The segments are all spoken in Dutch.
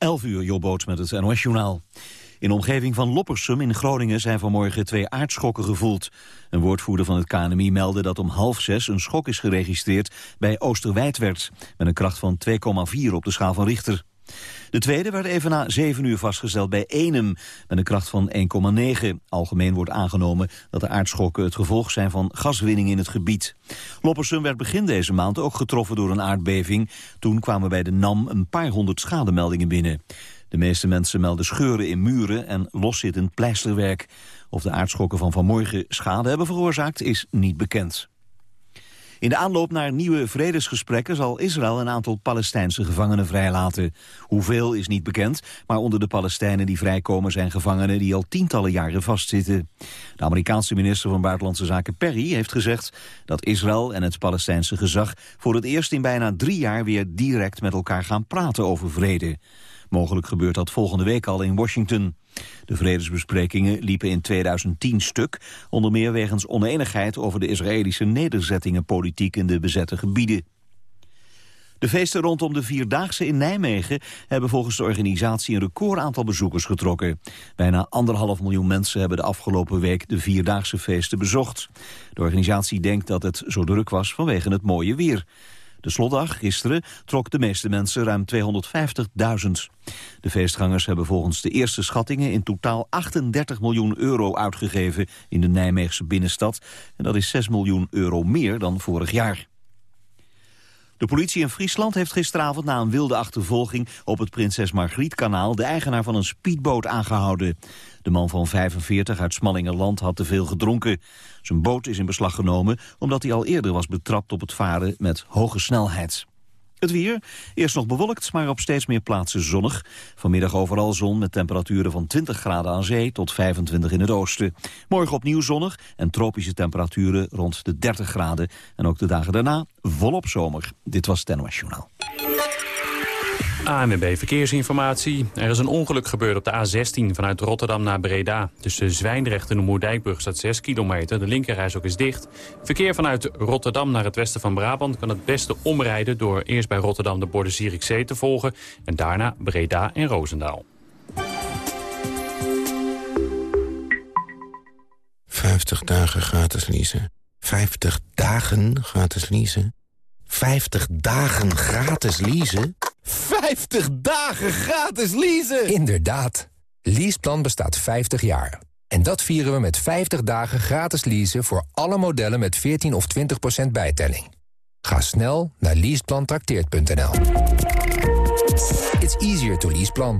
11 uur, Jobboot met het NOS-journaal. In de omgeving van Loppersum in Groningen zijn vanmorgen twee aardschokken gevoeld. Een woordvoerder van het KNMI meldde dat om half zes een schok is geregistreerd bij Oosterwijdwerd... met een kracht van 2,4 op de schaal van Richter. De tweede werd even na zeven uur vastgesteld bij Enem met een kracht van 1,9. Algemeen wordt aangenomen dat de aardschokken het gevolg zijn van gaswinning in het gebied. Loppersum werd begin deze maand ook getroffen door een aardbeving. Toen kwamen bij de NAM een paar honderd schademeldingen binnen. De meeste mensen melden scheuren in muren en loszittend pleisterwerk. Of de aardschokken van vanmorgen schade hebben veroorzaakt is niet bekend. In de aanloop naar nieuwe vredesgesprekken zal Israël een aantal Palestijnse gevangenen vrijlaten. Hoeveel is niet bekend, maar onder de Palestijnen die vrijkomen zijn gevangenen die al tientallen jaren vastzitten. De Amerikaanse minister van Buitenlandse Zaken Perry heeft gezegd dat Israël en het Palestijnse gezag voor het eerst in bijna drie jaar weer direct met elkaar gaan praten over vrede. Mogelijk gebeurt dat volgende week al in Washington. De vredesbesprekingen liepen in 2010 stuk, onder meer wegens oneenigheid over de Israëlische nederzettingenpolitiek in de bezette gebieden. De feesten rondom de Vierdaagse in Nijmegen hebben volgens de organisatie een record aantal bezoekers getrokken. Bijna anderhalf miljoen mensen hebben de afgelopen week de Vierdaagse feesten bezocht. De organisatie denkt dat het zo druk was vanwege het mooie weer. De slotdag, gisteren, trok de meeste mensen ruim 250.000. De feestgangers hebben volgens de eerste schattingen in totaal 38 miljoen euro uitgegeven in de Nijmeegse binnenstad. En dat is 6 miljoen euro meer dan vorig jaar. De politie in Friesland heeft gisteravond na een wilde achtervolging op het Prinses Margrietkanaal de eigenaar van een speedboot aangehouden. De man van 45 uit Smallingerland had te veel gedronken. Zijn boot is in beslag genomen omdat hij al eerder was betrapt op het varen met hoge snelheid. Het weer, eerst nog bewolkt, maar op steeds meer plaatsen zonnig. Vanmiddag overal zon met temperaturen van 20 graden aan zee tot 25 in het oosten. Morgen opnieuw zonnig en tropische temperaturen rond de 30 graden. En ook de dagen daarna volop zomer. Dit was het NOS Journaal. ANWB Verkeersinformatie. Er is een ongeluk gebeurd op de A16 vanuit Rotterdam naar Breda. Tussen Zwijndrecht en de Moerdijkbrug staat 6 kilometer. De linkerreis ook is dicht. Verkeer vanuit Rotterdam naar het westen van Brabant... kan het beste omrijden door eerst bij Rotterdam de borden Zierikzee te volgen... en daarna Breda en Roosendaal. 50 dagen gratis leasen. 50 dagen gratis leasen. 50 dagen gratis leasen? 50 dagen gratis leasen! Inderdaad. Leaseplan bestaat 50 jaar. En dat vieren we met 50 dagen gratis leasen voor alle modellen met 14 of 20% bijtelling. Ga snel naar leaseplantrakteert.nl. It's easier to leaseplan.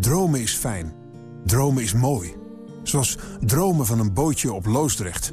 Dromen is fijn. Dromen is mooi. Zoals dromen van een bootje op Loosdrecht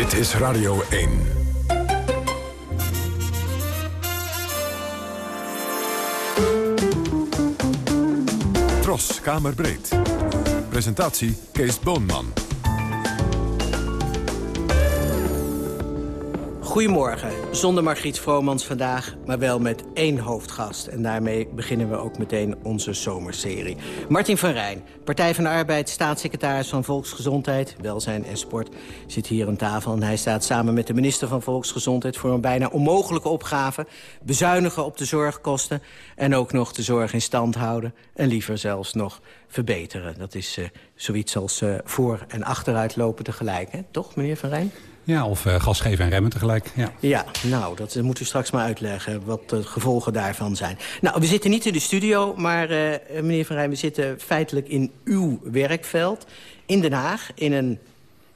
Dit is Radio 1. Tros, Kamerbreed. Presentatie Kees Boonman. Goedemorgen, zonder Margriet Vromans vandaag, maar wel met één hoofdgast. En daarmee beginnen we ook meteen onze zomerserie. Martin van Rijn, Partij van de Arbeid, staatssecretaris van Volksgezondheid, Welzijn en Sport, zit hier aan tafel. En hij staat samen met de minister van Volksgezondheid voor een bijna onmogelijke opgave. Bezuinigen op de zorgkosten en ook nog de zorg in stand houden. En liever zelfs nog verbeteren. Dat is uh, zoiets als uh, voor- en achteruit lopen tegelijk, hè? toch meneer Van Rijn? Ja, of uh, gas geven en remmen tegelijk. Ja, ja nou, dat moet u straks maar uitleggen, wat de gevolgen daarvan zijn. Nou, we zitten niet in de studio, maar uh, meneer Van Rijn... we zitten feitelijk in uw werkveld in Den Haag... in een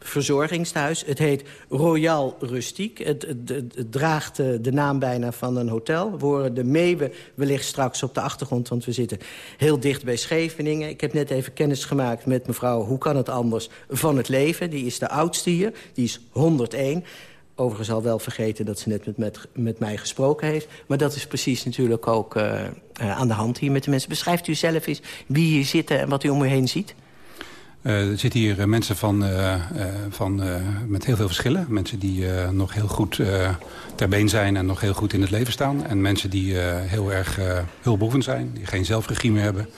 verzorgingstehuis. Het heet Royal Rustiek. Het, het, het, draagt uh, de naam bijna van een hotel. We horen de meeuwen wellicht straks op de achtergrond... want we zitten heel dicht bij Scheveningen. Ik heb net even kennis gemaakt met mevrouw... hoe kan het anders van het leven. Die is de oudste hier, die is 101. overigens al wel vergeten dat ze net met, met, met mij gesproken heeft. Maar dat is precies natuurlijk ook uh, uh, aan de hand hier met de mensen. Beschrijft u zelf eens wie hier zitten en wat u om u heen ziet? Uh, er zitten hier mensen van, van, met heel veel verschillen. Mensen die nog heel goed ter been zijn en nog heel goed in het leven staan. En mensen die heel erg hulpbehoevend zijn, die geen zelfregie meer hebben.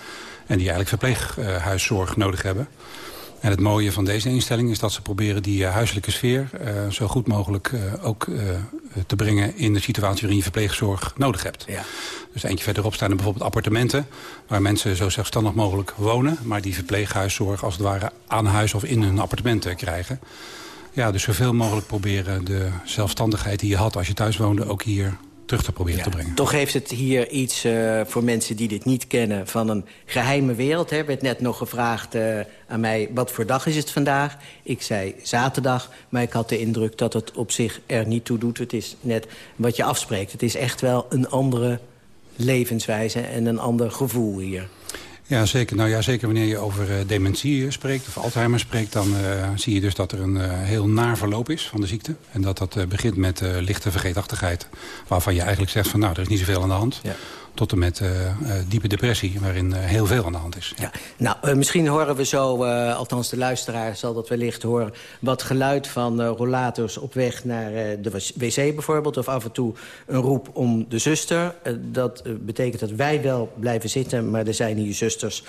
En die eigenlijk verpleeghuiszorg nodig hebben. En het mooie van deze instelling is dat ze proberen die uh, huiselijke sfeer... Uh, zo goed mogelijk uh, ook te brengen in de situatie waarin je verpleegzorg nodig hebt. Ja. Dus eentje verderop staan er bijvoorbeeld appartementen... waar mensen zo zelfstandig mogelijk wonen... maar die verpleeghuiszorg als het ware aan huis of in hun appartementen krijgen. Ja, dus zoveel mogelijk proberen de zelfstandigheid die je had als je thuis woonde... ook hier terug te proberen te brengen. Toch heeft het hier iets uh, voor mensen die dit niet kennen... van een geheime wereld. Er werd net nog gevraagd uh, aan mij, wat voor dag is het vandaag? Ik zei zaterdag, maar ik had de indruk dat het op zich er niet toe doet. Het is net wat je afspreekt. Het is echt wel een andere levenswijze en een ander gevoel hier. Ja, zeker. Nou ja, zeker wanneer je over uh, dementie spreekt of Alzheimer spreekt... dan uh, zie je dus dat er een heel naar verloop is van de ziekte. En dat dat begint met lichte vergeetachtigheid. Waarvan je eigenlijk zegt van nou, er is niet zoveel aan de hand. Ja tot en met uh, diepe depressie, waarin uh, heel veel aan de hand is. Ja. Nou, misschien horen we zo, althans de luisteraar zal dat wellicht horen... wat geluid van rollators op weg naar de wc bijvoorbeeld... of af en toe een roep om de zuster. dat betekent dat wij wel blijven zitten... maar er zijn hier zusters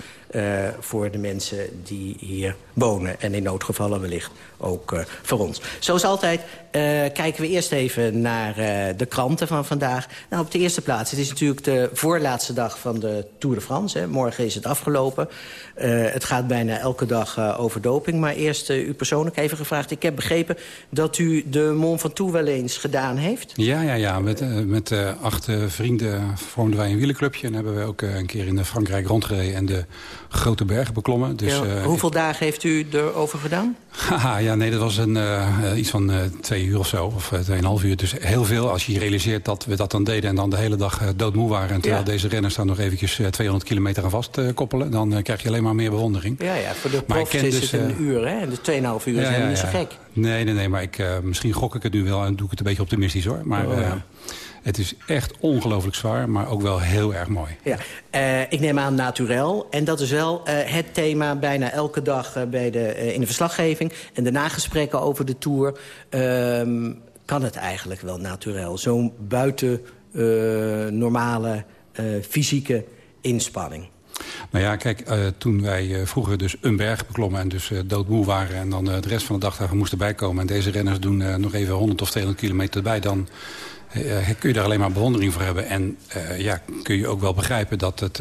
voor de mensen die hier wonen. En in noodgevallen wellicht ook voor ons. Zoals altijd kijken we eerst even naar de kranten van vandaag. Nou, op de eerste plaats, het is natuurlijk de voorlaatste dag van de Tour de France. Hè. Morgen is het afgelopen. Het gaat bijna elke dag over doping. Maar eerst u persoonlijk even gevraagd. Ik heb begrepen dat u de Mont Ventoux wel eens gedaan heeft. Ja, ja, ja. Met, met acht vrienden vormden wij een wielerclubje. En hebben we ook een keer in Frankrijk rondgereden en de grote bergen beklommen. Dus, ja, hoeveel dagen heeft u erover gedaan? Haha, ja, nee, dat was een, iets van twee uur of zo. Of tweeënhalf uur. Dus heel veel als je realiseert dat we dat dan deden... en dan de hele dag doodmoe waren. En terwijl ja. deze renners dan nog eventjes 200 kilometer aan vast koppelen... dan krijg je alleen maar meer bewondering. Ja, ja voor de prof is dus, het een uh, uur, hè? En de 2,5 uur ja, zijn niet zo gek. Nee, nee, nee, maar ik, uh, misschien gok ik het nu wel en doe ik het een beetje optimistisch, hoor. Maar oh, uh, het is echt ongelooflijk zwaar, maar ook wel heel erg mooi. Ja, ik neem aan naturel. En dat is wel het thema bijna elke dag bij de, in de verslaggeving... en de nagesprekken over de Tour. Ehm, kan het eigenlijk wel naturel? Zo'n buiten normale fysieke inspanning. Nou ja, kijk, uh, toen wij uh, vroeger dus een berg beklommen... en dus uh, doodmoe waren en dan de rest van de dag daar moesten bijkomen... en deze renners doen nog even 100 of 200 kilometer erbij... dan kun je daar alleen maar bewondering voor hebben. En ja, kun je ook wel begrijpen dat het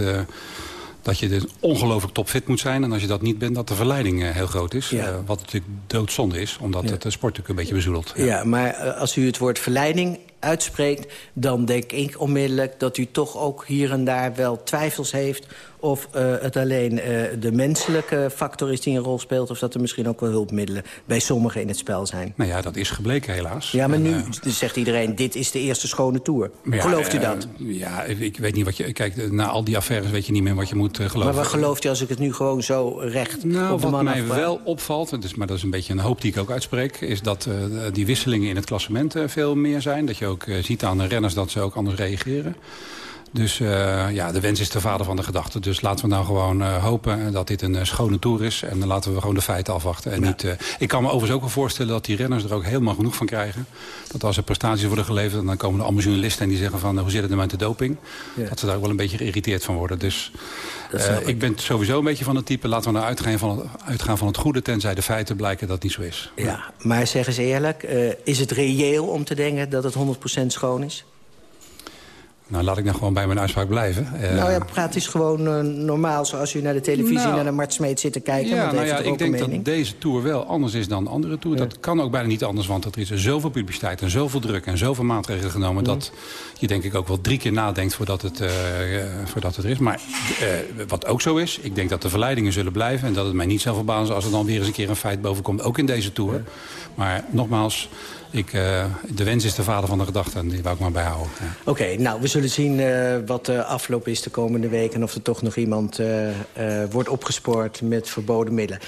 dat je dus ongelooflijk topfit moet zijn. En als je dat niet bent, dat de verleiding uh, heel groot is. Ja. Uh, wat natuurlijk doodzonde is, omdat ja. het de sport natuurlijk een beetje bezoedelt. Ja. ja, maar als u het woord verleiding uitspreekt... dan denk ik onmiddellijk dat u toch ook hier en daar wel twijfels heeft... of uh, het alleen uh, de menselijke factor is die een rol speelt... of dat er misschien ook wel hulpmiddelen bij sommigen in het spel zijn. Nou ja, dat is gebleken helaas. Ja, maar en, nu uh, zegt iedereen, dit is de eerste schone tour. Ja, gelooft u dat? ja, ik weet niet wat je... Kijk, na al die affaires weet je niet meer wat je moet geloven. Maar wat gelooft u als ik het nu gewoon zo recht nou, op de man Wat mij afvraag? wel opvalt, dus, maar dat is een beetje een hoop die ik ook uitspreek... is dat die wisselingen in het klassement veel meer zijn. Dat je ook ziet aan de renners dat ze ook anders reageren. Dus uh, ja, de wens is de vader van de gedachte. Dus laten we nou gewoon uh, hopen dat dit een uh, schone tour is. En dan laten we gewoon de feiten afwachten. En ja. niet, ik kan me overigens ook wel voorstellen dat die renners er ook helemaal genoeg van krijgen. Dat als er prestaties worden geleverd, dan komen er allemaal journalisten... en die zeggen van, hoe zit het nou met de doping? Ja. Dat ze daar ook wel een beetje geïrriteerd van worden. Dus ik ben sowieso een beetje van het type... laten we nou uitgaan van, het, uitgaan van het goede... tenzij de feiten blijken dat het niet zo is. Ja, maar zeg eens eerlijk, is het reëel om te denken dat het 100% schoon is? Nou, laat ik dan gewoon bij mijn uitspraak blijven. Uh, nou ja, praat is gewoon uh, normaal zoals u naar de televisie... Nou, naar de Mart Smeet zit te kijken. Ja, nou ja, ik denk mening. dat deze Tour wel anders is dan andere Tour. Ja. Dat kan ook bijna niet anders, want er is zoveel publiciteit... en zoveel druk en zoveel maatregelen genomen... Dat je denk ik ook wel drie keer nadenkt voordat het, uh, voordat het er is. Maar wat ook zo is, ik denk dat de verleidingen zullen blijven... en dat het mij niet zal verbazen als er dan weer eens een keer een feit bovenkomt. Ook in deze Tour. Ja. Maar nogmaals ik, uh, de wens is de vader van de gedachte en die wou ik maar bijhouden. Oké, nou, we zullen zien uh, wat de afloop is de komende week... en of er toch nog iemand wordt opgespoord met verboden middelen.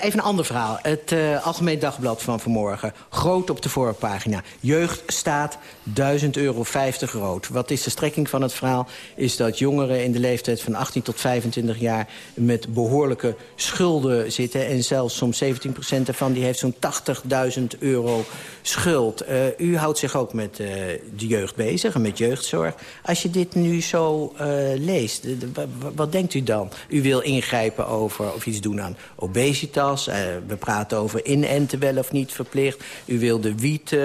even een ander verhaal. Het Algemeen Dagblad van vanmorgen. Groot op de voorpagina. Jeugd staat 1000 euro 50 rood. Wat is de strekking van het verhaal? Is dat jongeren in de leeftijd van 18 tot 25 jaar... met behoorlijke schulden zitten. En zelfs soms 17% ervan die heeft zo'n 80.000 euro schuld. Uh, u houdt zich ook met uh, de jeugd bezig en met jeugdzorg. Als je dit nu zo uh, leest, wat denkt u dan? U wil ingrijpen over of iets doen aan obesitas. we praten over inenten wel of niet verplicht. U wil de wiet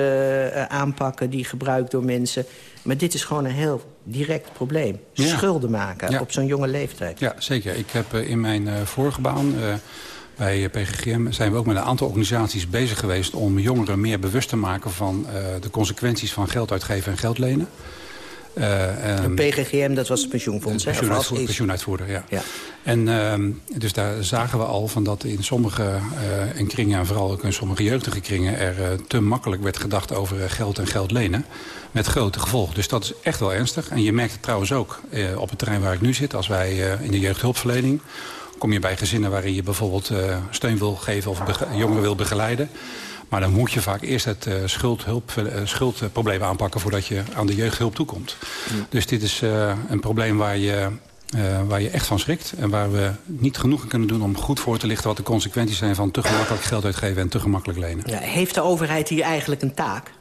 aanpakken die gebruikt door mensen. Maar dit is gewoon een heel direct probleem. Ja. Schulden maken ja. op zo'n jonge leeftijd. Ja, zeker. Ik heb in mijn vorige baan... Bij PGGM zijn we ook met een aantal organisaties bezig geweest... om jongeren meer bewust te maken van uh, de consequenties van geld uitgeven en geld lenen. Uh, um, PGGM, dat was het pensioenfonds, pensioenuitvoer, pensioenuitvoerder, ja. ja. En uh, dus daar zagen we al van dat in sommige uh, in kringen... en vooral ook in sommige jeugdige kringen... er uh, te makkelijk werd gedacht over geld en geld lenen. Met grote gevolgen. Dus dat is echt wel ernstig. En je merkt het trouwens ook op het terrein waar ik nu zit... als wij in de jeugdhulpverlening kom je bij gezinnen waarin je bijvoorbeeld steun wil geven of jongeren wil begeleiden. Maar dan moet je vaak eerst het uh, schuldhulp, uh, schuldprobleem aanpakken voordat je aan de jeugdhulp toekomt. Ja. Dus dit is een probleem waar je, waar je echt van schrikt. En waar we niet genoeg kunnen doen om goed voor te lichten wat de consequenties zijn van te gemakkelijk geld uitgeven en te gemakkelijk lenen. Ja, heeft de overheid hier eigenlijk een taak?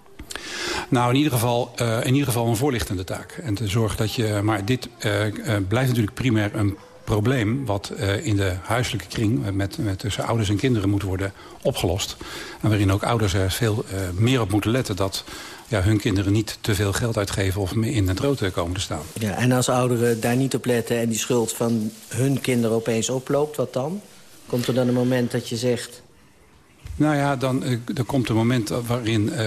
Nou, in ieder, geval, uh, in ieder geval een voorlichtende taak. En te zorgen dat je... Maar dit uh, blijft natuurlijk primair een probleem wat uh, in de huiselijke kring... Met, met tussen ouders en kinderen moet worden opgelost. En waarin ook ouders er veel uh, meer op moeten letten... dat ja, hun kinderen niet te veel geld uitgeven of in het rood komen te staan. Ja, en als ouderen daar niet op letten en die schuld van hun kinderen opeens oploopt, wat dan? Komt er dan een moment dat je zegt... Nou ja, dan uh, er komt een moment waarin uh,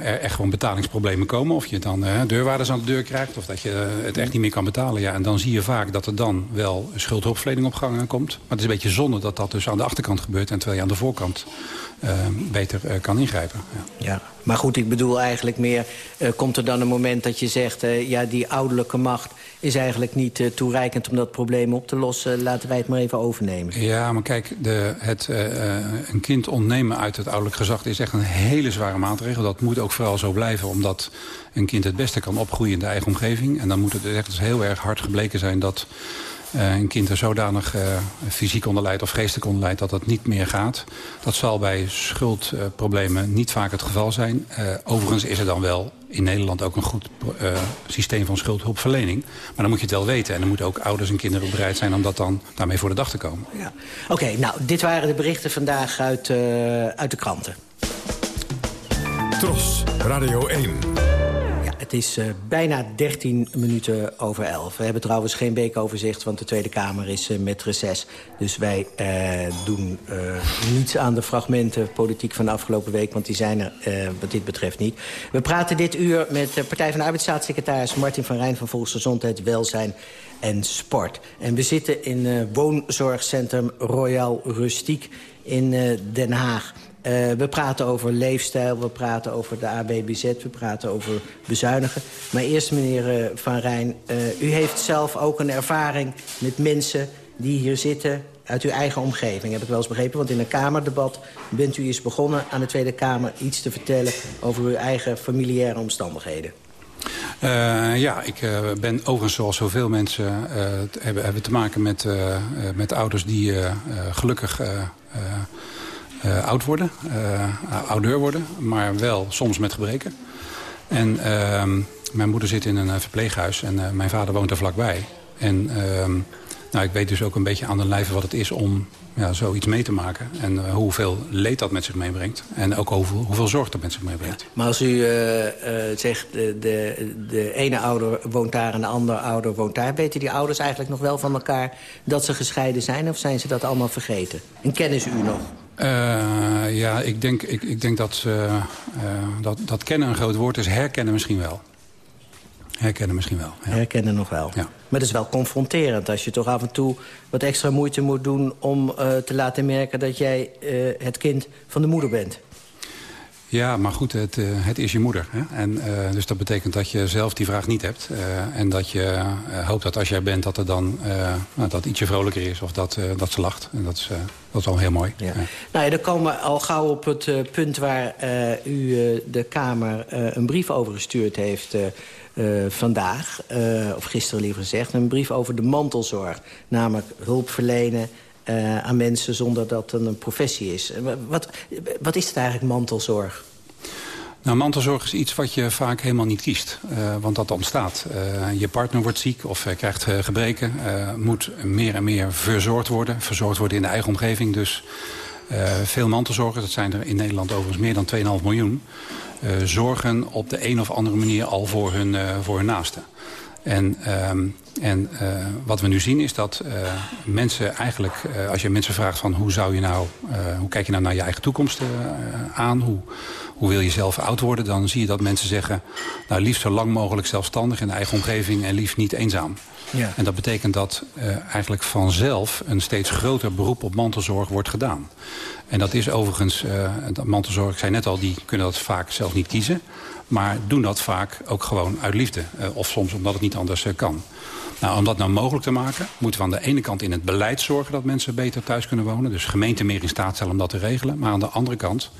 er echt gewoon betalingsproblemen komen. Of je dan uh, deurwaarders aan de deur krijgt of dat je het echt niet meer kan betalen. Ja, en dan zie je vaak dat er dan wel schuldhulpverlening op gang komt. Maar het is een beetje zonde dat dat dus aan de achterkant gebeurt... en terwijl je aan de voorkant beter kan ingrijpen. Ja. ja. maar goed, ik bedoel eigenlijk meer... komt er dan een moment dat je zegt... ja, die ouderlijke macht is eigenlijk niet toereikend om dat probleem op te lossen. Laten wij het maar even overnemen. Ja, maar kijk, de, het, een kind ontnemen uit het ouderlijk gezag is echt een hele zware maatregel. Dat moet ook vooral zo blijven, omdat een kind het beste kan opgroeien in de eigen omgeving. En dan moet het echt heel erg hard gebleken zijn dat een kind er zodanig uh, fysiek onder leidt of geestelijk onder leidt dat het niet meer gaat. Dat zal bij schuldproblemen uh, niet vaak het geval zijn. overigens is er dan wel in Nederland ook een goed systeem van schuldhulpverlening. Maar dan moet je het wel weten. En dan moeten ook ouders en kinderen bereid zijn om dat dan daarmee voor de dag te komen. Ja. Oké, okay, nou, dit waren de berichten vandaag uit, uit de kranten. Tros, Radio 1. Het is uh, bijna 13 minuten over 11. We hebben trouwens geen weekoverzicht, want de Tweede Kamer is uh, met reces. Dus wij uh, doen niets aan de fragmenten politiek van de afgelopen week... want die zijn er wat dit betreft niet. We praten dit uur met de Partij van de Arbeidsstaatssecretaris... Martin van Rijn van Volksgezondheid, Welzijn en Sport. En we zitten in woonzorgcentrum Royal Rustiek in Den Haag. Uh, we praten over leefstijl, we praten over de ABBZ, we praten over bezuinigen. Maar eerst, meneer uh, Van Rijn, uh, u heeft zelf ook een ervaring met mensen die hier zitten uit uw eigen omgeving, heb ik wel eens begrepen. Want in een Kamerdebat bent u eens begonnen aan de Tweede Kamer iets te vertellen over uw eigen familiaire omstandigheden. Ja, ik ben overigens zoals zoveel mensen hebben, hebben te maken met, met ouders die gelukkig uh, oud worden, uh, oudeur worden, maar wel soms met gebreken. En uh, mijn moeder zit in een eh, verpleeghuis en mijn vader woont er vlakbij. En ehm, nou, ik weet dus ook een beetje aan de lijve wat het is om ja, zoiets mee te maken. En hoeveel leed dat met zich meebrengt. En ook hoeveel, zorg dat met zich meebrengt. Maar als u zegt, de, de, de ene ouder woont daar en de andere ouder woont daar... weten die ouders eigenlijk nog wel van elkaar dat ze gescheiden zijn? Of zijn ze dat allemaal vergeten? En kennen ze u nog? Uh, ja, ik denk, ik, ik denk dat, uh, uh, dat, dat kennen een groot woord is. Herkennen misschien wel. Herkennen misschien wel. Ja. Herkennen nog wel. Ja. Maar het is wel confronterend als je toch af en toe wat extra moeite moet doen... om te laten merken dat jij het kind van de moeder bent. Ja, maar goed, het, uh, het is je moeder. Hè? En, uh, dus dat betekent dat je zelf die vraag niet hebt. Uh, en dat je hoopt dat als jij bent, dat er dan nou, dat ietsje vrolijker is. Of dat, dat ze lacht. En dat is, dat is al heel mooi. Ja. Ja. Nou ja, dan komen we al gauw op het punt waar u de Kamer een brief over gestuurd heeft... vandaag, of gisteren liever gezegd, een brief over de mantelzorg. Namelijk hulp verlenen uh, aan mensen zonder dat het een professie is. Wat, wat is het eigenlijk, mantelzorg? Nou, mantelzorg is iets wat je vaak helemaal niet kiest. Uh, want dat ontstaat. Je partner wordt ziek of krijgt gebreken. moet meer en meer verzorgd worden. Verzorgd worden in de eigen omgeving. Dus veel mantelzorgers, dat zijn er in Nederland overigens meer dan 2,5 miljoen... zorgen op de een of andere manier al voor hun, voor hun naasten. En, um, en uh, wat we nu zien is dat uh, mensen eigenlijk, uh, als je mensen vraagt van hoe zou je nou, hoe kijk je nou naar je eigen toekomst aan, hoe, hoe wil je zelf oud worden, dan zie je dat mensen zeggen, nou liefst zo lang mogelijk zelfstandig in de eigen omgeving en liefst niet eenzaam. Ja. En dat betekent dat eigenlijk vanzelf een steeds groter beroep op mantelzorg wordt gedaan. En dat is overigens, mantelzorg, ik zei net al, die kunnen dat vaak zelf niet kiezen. Maar doen dat vaak ook gewoon uit liefde. Uh, of soms omdat het niet anders uh, kan. Nou, om dat nou mogelijk te maken, moeten we aan de ene kant in het beleid zorgen dat mensen beter thuis kunnen wonen. Dus gemeenten meer in staat stellen om dat te regelen. Maar aan de andere kant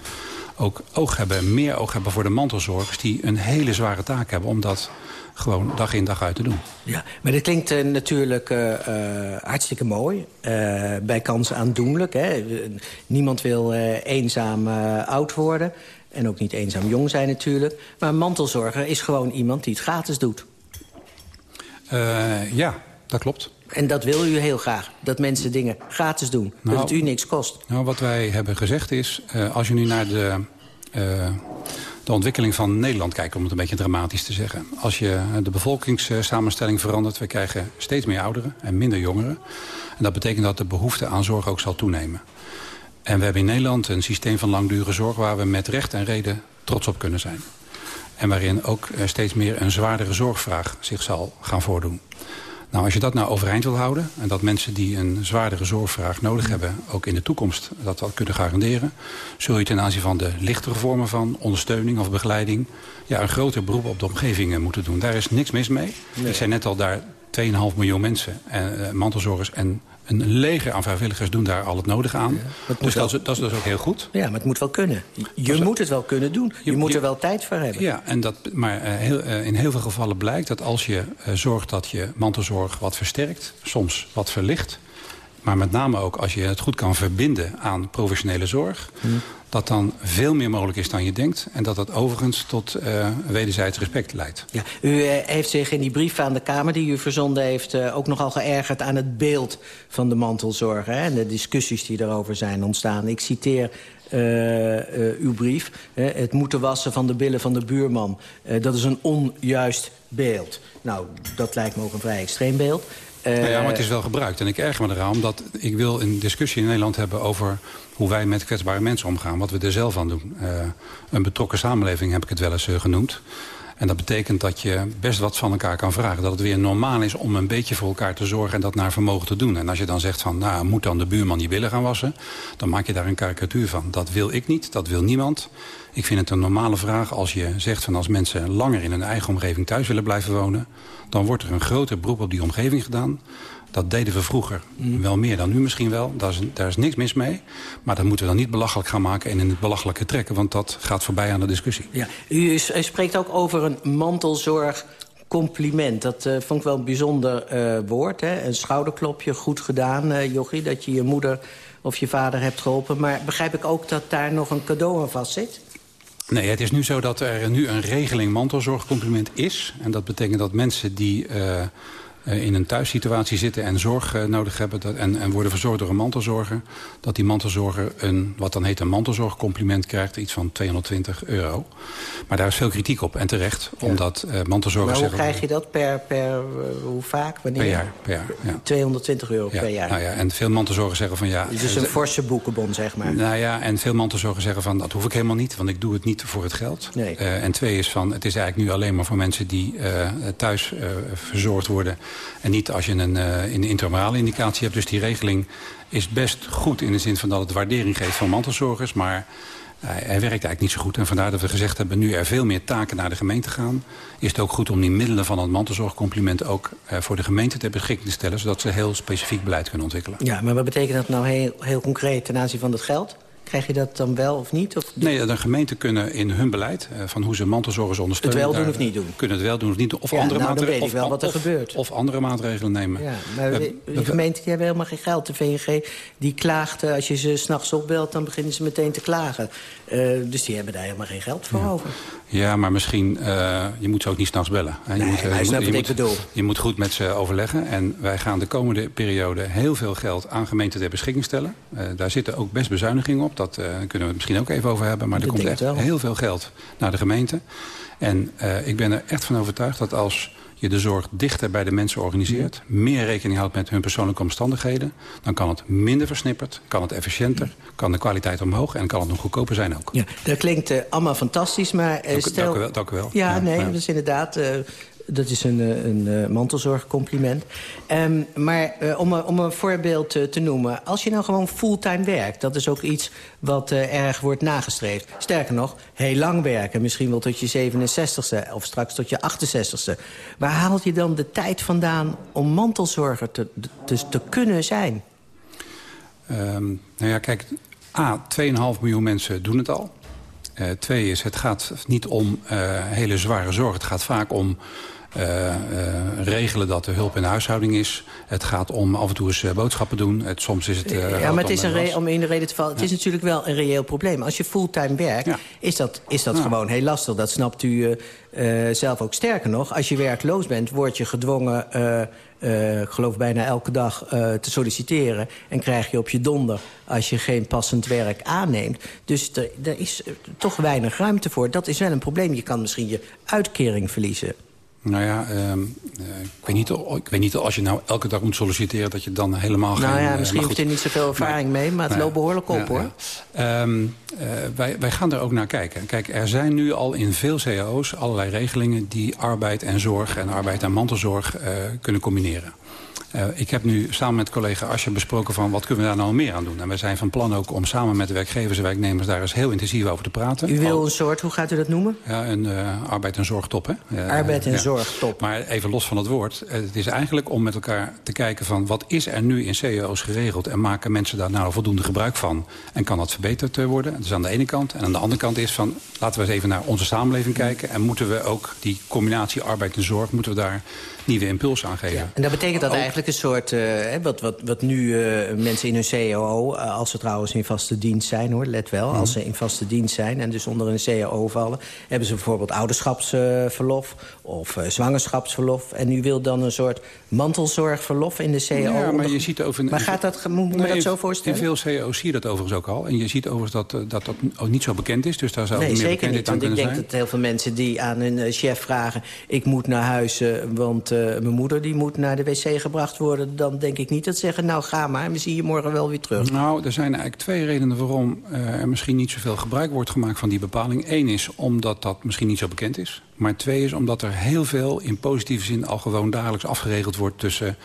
ook oog hebben, meer oog hebben voor de mantelzorgers die een hele zware taak hebben om dat gewoon dag in dag uit te doen. Ja, maar dat klinkt uh, natuurlijk hartstikke mooi. bij kans aandoenlijk. Hè? Niemand wil eenzaam oud worden. En ook niet eenzaam jong zijn natuurlijk. Maar een mantelzorger is gewoon iemand die het gratis doet. Uh, ja, dat klopt. En dat wil u heel graag, dat mensen dingen gratis doen. Nou, dat het u niks kost. Nou, wat wij hebben gezegd is, uh, als je nu naar de, uh, de ontwikkeling van Nederland kijkt... om het een beetje dramatisch te zeggen. Als je de bevolkingssamenstelling verandert... we krijgen steeds meer ouderen en minder jongeren. En dat betekent dat de behoefte aan zorg ook zal toenemen. En we hebben in Nederland een systeem van langdurige zorg... waar we met recht en reden trots op kunnen zijn. En waarin ook eh, steeds meer een zwaardere zorgvraag zich zal gaan voordoen. Nou, als je dat nou overeind wil houden... en dat mensen die een zwaardere zorgvraag nodig hebben... ook in de toekomst dat dat kunnen garanderen... zul je ten aanzien van de lichtere vormen van ondersteuning of begeleiding... Ja, een groter beroep op de omgeving moeten doen. Daar is niks mis mee. Nee. Ik zei net al, daar 2,5 miljoen mensen, en, uh, mantelzorgers en een leger aan vrijwilligers doen daar al het nodige aan. Ja, dus dat, is, dat, is, dus ook heel goed. Ja, maar het moet wel kunnen. Je moet het wel kunnen doen. Je, je moet er wel tijd voor hebben. Ja, en dat, maar uh, heel, uh, in heel veel gevallen blijkt dat als je uh, zorgt dat je mantelzorg wat versterkt... soms wat verlicht... maar met name ook als je het goed kan verbinden aan professionele zorg... Hmm dat dan veel meer mogelijk is dan je denkt... en dat dat overigens tot uh, wederzijds respect leidt. Ja, u uh, heeft zich in die brief aan de Kamer die u verzonden heeft... Uh, ook nogal geërgerd aan het beeld van de mantelzorg... Hè, en de discussies die erover zijn ontstaan. Ik citeer uw brief. het moeten wassen van de billen van de buurman. dat is een onjuist beeld. Nou, dat lijkt me ook een vrij extreem beeld. Nou ja, maar het is wel gebruikt. En ik erger me eraan, omdat ik wil een discussie in Nederland hebben... over hoe wij met kwetsbare mensen omgaan, wat we er zelf aan doen. Uh, een betrokken samenleving heb ik het wel eens uh, genoemd. En dat betekent dat je best wat van elkaar kan vragen. Dat het weer normaal is om een beetje voor elkaar te zorgen... en dat naar vermogen te doen. En als je dan zegt van, nou, moet dan de buurman die billen gaan wassen... dan maak je daar een karikatuur van. Dat wil ik niet, dat wil niemand. Ik vind het een normale vraag als je zegt van... als mensen langer in hun eigen omgeving thuis willen blijven wonen... dan wordt er een groter beroep op die omgeving gedaan. Dat deden we vroeger mm. wel meer dan nu misschien wel. Daar is, daar is niks mis mee. Maar dat moeten we dan niet belachelijk gaan maken en in het belachelijke trekken. Want dat gaat voorbij aan de discussie. Ja. U, u spreekt ook over een mantelzorg compliment. Dat uh, vond ik wel een bijzonder uh, woord. Hè? Een schouderklopje, goed gedaan, uh, Jochie, dat je je moeder of je vader hebt geholpen. Maar begrijp ik ook dat daar nog een cadeau aan vast zit? Nee, het is nu zo dat er nu een regeling mantelzorgcompliment is. En dat betekent dat mensen die uh, in een thuissituatie zitten en zorg uh, nodig hebben... Dat, en, en worden verzorgd door een mantelzorger... dat die mantelzorger een, wat dan heet een mantelzorgcompliment krijgt... iets van 220 euro. Maar daar is veel kritiek op, en terecht. Ja. Omdat uh, mantelzorgers maar hoe krijg je dat per, per hoe vaak, wanneer? Per jaar. Per jaar ja. 220 euro ja, per jaar. Nou ja, en veel mantelzorgers zeggen van ja... Dus een forse boekenbon, zeg maar. Nou ja, en veel mantelzorgers zeggen van dat hoef ik helemaal niet... want ik doe het niet voor het geld. Nee. en twee is van het is eigenlijk nu alleen maar voor mensen... die thuis verzorgd worden en niet als je een, een intramurale indicatie hebt. Dus die regeling is best goed in de zin van dat het waardering geeft van mantelzorgers. Maar hij, hij, werkt eigenlijk niet zo goed. En vandaar dat we gezegd hebben, nu er veel meer taken naar de gemeente gaan... is het ook goed om die middelen van het mantelzorgcompliment... ook uh, voor de gemeente ter beschikking te stellen... zodat ze heel specifiek beleid kunnen ontwikkelen. Ja, maar wat betekent dat nou heel, heel concreet ten aanzien van het geld? Krijg je dat dan wel of niet? Of... Nee, de gemeenten kunnen in hun beleid... Uh, van hoe ze mantelzorgers ondersteunen... Het wel doen of niet doen? Kunnen het wel doen of niet doen. Of ja, andere nou, dan weet ik of, wel wat er of, gebeurt. Of andere maatregelen nemen. Ja, maar uh, de, de gemeenten die hebben helemaal geen geld. De VNG die klaagt, als je ze s'nachts opbelt... dan beginnen ze meteen te klagen. Uh, dus die hebben daar helemaal geen geld voor ja. over. Ja, maar misschien, uh, je moet ze ook niet s'nachts bellen. Je nee, moet, maar je moet, je moet, bedoel. Je moet goed met ze overleggen. En wij gaan de komende periode heel veel geld aan gemeenten ter beschikking stellen. Uh, daar zitten ook best bezuinigingen op. Dat uh, kunnen we het misschien ook even over hebben. Maar er Dat komt denk echt heel veel geld naar de gemeente. En ik ben er echt van overtuigd dat als je de zorg dichter bij de mensen organiseert... meer rekening houdt met hun persoonlijke omstandigheden... dan kan het minder versnipperd, kan het efficiënter... kan de kwaliteit omhoog en kan het nog goedkoper zijn ook. Ja, dat klinkt uh, allemaal fantastisch, maar uh, dank, stel... Dank u wel. Dank u wel. Ja, ja nee, ja. dat is inderdaad... Uh, dat is een, een, een mantelzorgcompliment. Um, maar uh, om, om, een voorbeeld te, noemen. Als je nou gewoon fulltime werkt... dat is ook iets wat erg wordt nagestreefd. Sterker nog, heel lang werken. Misschien wel tot je 67ste of straks tot je 68ste. Waar haalt je dan de tijd vandaan om mantelzorger te, te, te kunnen zijn? Um, nou ja, kijk... A, 2,5 miljoen mensen doen het al. Twee is, het gaat niet om hele zware zorg. Het gaat vaak om uh, uh, regelen dat er hulp in de huishouding is. Het gaat om af en toe eens uh, boodschappen doen. Het, soms is het... ja, maar het is een om in de reden te vallen. Het ja. is natuurlijk wel een reëel probleem. Als je fulltime werkt, ja. is dat, is dat ja. gewoon heel lastig. Dat snapt u zelf ook sterker nog. Als je werkloos bent, word je gedwongen... Uh, ik geloof bijna elke dag uh, te solliciteren. En krijg je op je donder als je geen passend werk aanneemt. Dus er is toch weinig ruimte voor. Dat is wel een probleem. Je kan misschien je uitkering verliezen. Nou ja, uh, ik, weet niet, ik weet niet als je nou elke dag moet solliciteren... dat je dan helemaal nou geen... ja, misschien heeft er niet zoveel ervaring mee, maar het nou, loopt behoorlijk op, ja, hoor. Ja. Um, uh, wij, wij gaan er ook naar kijken. Kijk, er zijn nu al in veel cao's allerlei regelingen... die arbeid en zorg en arbeid en mantelzorg uh, kunnen combineren. Uh, ik heb nu samen met collega Asje besproken van wat kunnen we daar nou meer aan doen. En wij zijn van plan ook om samen met de werkgevers en werknemers daar eens heel intensief over te praten. U wil een soort, hoe gaat u dat noemen? Ja, een uh, arbeid- en zorgtop. Hè? Uh, arbeid- en ja. zorgtop. Maar even los van het woord. Het is eigenlijk om met elkaar te kijken van wat is er nu in CEO's geregeld. En maken mensen daar nou voldoende gebruik van. En kan dat verbeterd worden. Dat is aan de ene kant. En aan de andere kant is van laten we eens even naar onze samenleving kijken. En moeten we ook die combinatie arbeid en zorg, moeten we daar nieuwe impuls aan geven. Ja, en dat betekent dat ook, eigenlijk een soort, uh, wat, wat, wat nu uh, mensen in hun CAO... Uh, als ze trouwens in vaste dienst zijn, hoor, let wel... Mm. als ze in vaste dienst zijn en dus onder een CAO vallen... hebben ze bijvoorbeeld ouderschapsverlof of zwangerschapsverlof... en u wilt dan een soort mantelzorgverlof in de CAO. Ja, maar je ziet over... Maar gaat dat, moet je nee, dat zo voorstellen? In veel CAO's zie je dat overigens ook al. En je ziet overigens dat dat, dat ook niet zo bekend is. Dus daar zou nee, meer zeker niet, want ik denk dat heel veel mensen die aan hun chef vragen... ik moet naar huis, want mijn moeder die moet naar de wc gebracht worden... dan denk ik niet dat ze zeggen, nou ga maar, we zien je morgen wel weer terug. Nou, er zijn eigenlijk twee redenen waarom uh, er misschien niet zoveel gebruik wordt gemaakt van die bepaling. Eén is omdat dat misschien niet zo bekend is. Maar twee is omdat er heel veel in positieve zin al gewoon dagelijks afgeregeld wordt tussen...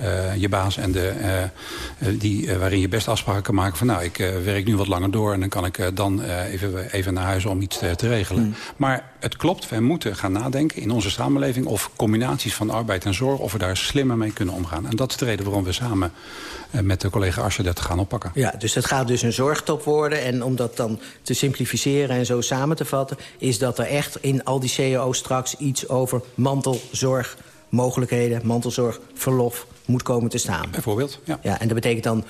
Uh, je baas en de, uh, die, uh, waarin je best afspraken kan maken van... nou, ik werk nu wat langer door en dan kan ik dan even, even naar huis om iets te, te regelen. Mm. Maar het klopt, wij moeten gaan nadenken in onze samenleving... of combinaties van arbeid en zorg, of we daar slimmer mee kunnen omgaan. En dat is de reden waarom we samen met de collega Asje dat gaan oppakken. Ja, dus het gaat dus een zorgtop worden. En om dat dan te simplificeren en zo samen te vatten... is dat er echt in al die cao's straks iets over mantelzorg mogelijkheden, mantelzorg, verlof moet komen te staan. Bijvoorbeeld, ja. ja en dat betekent dan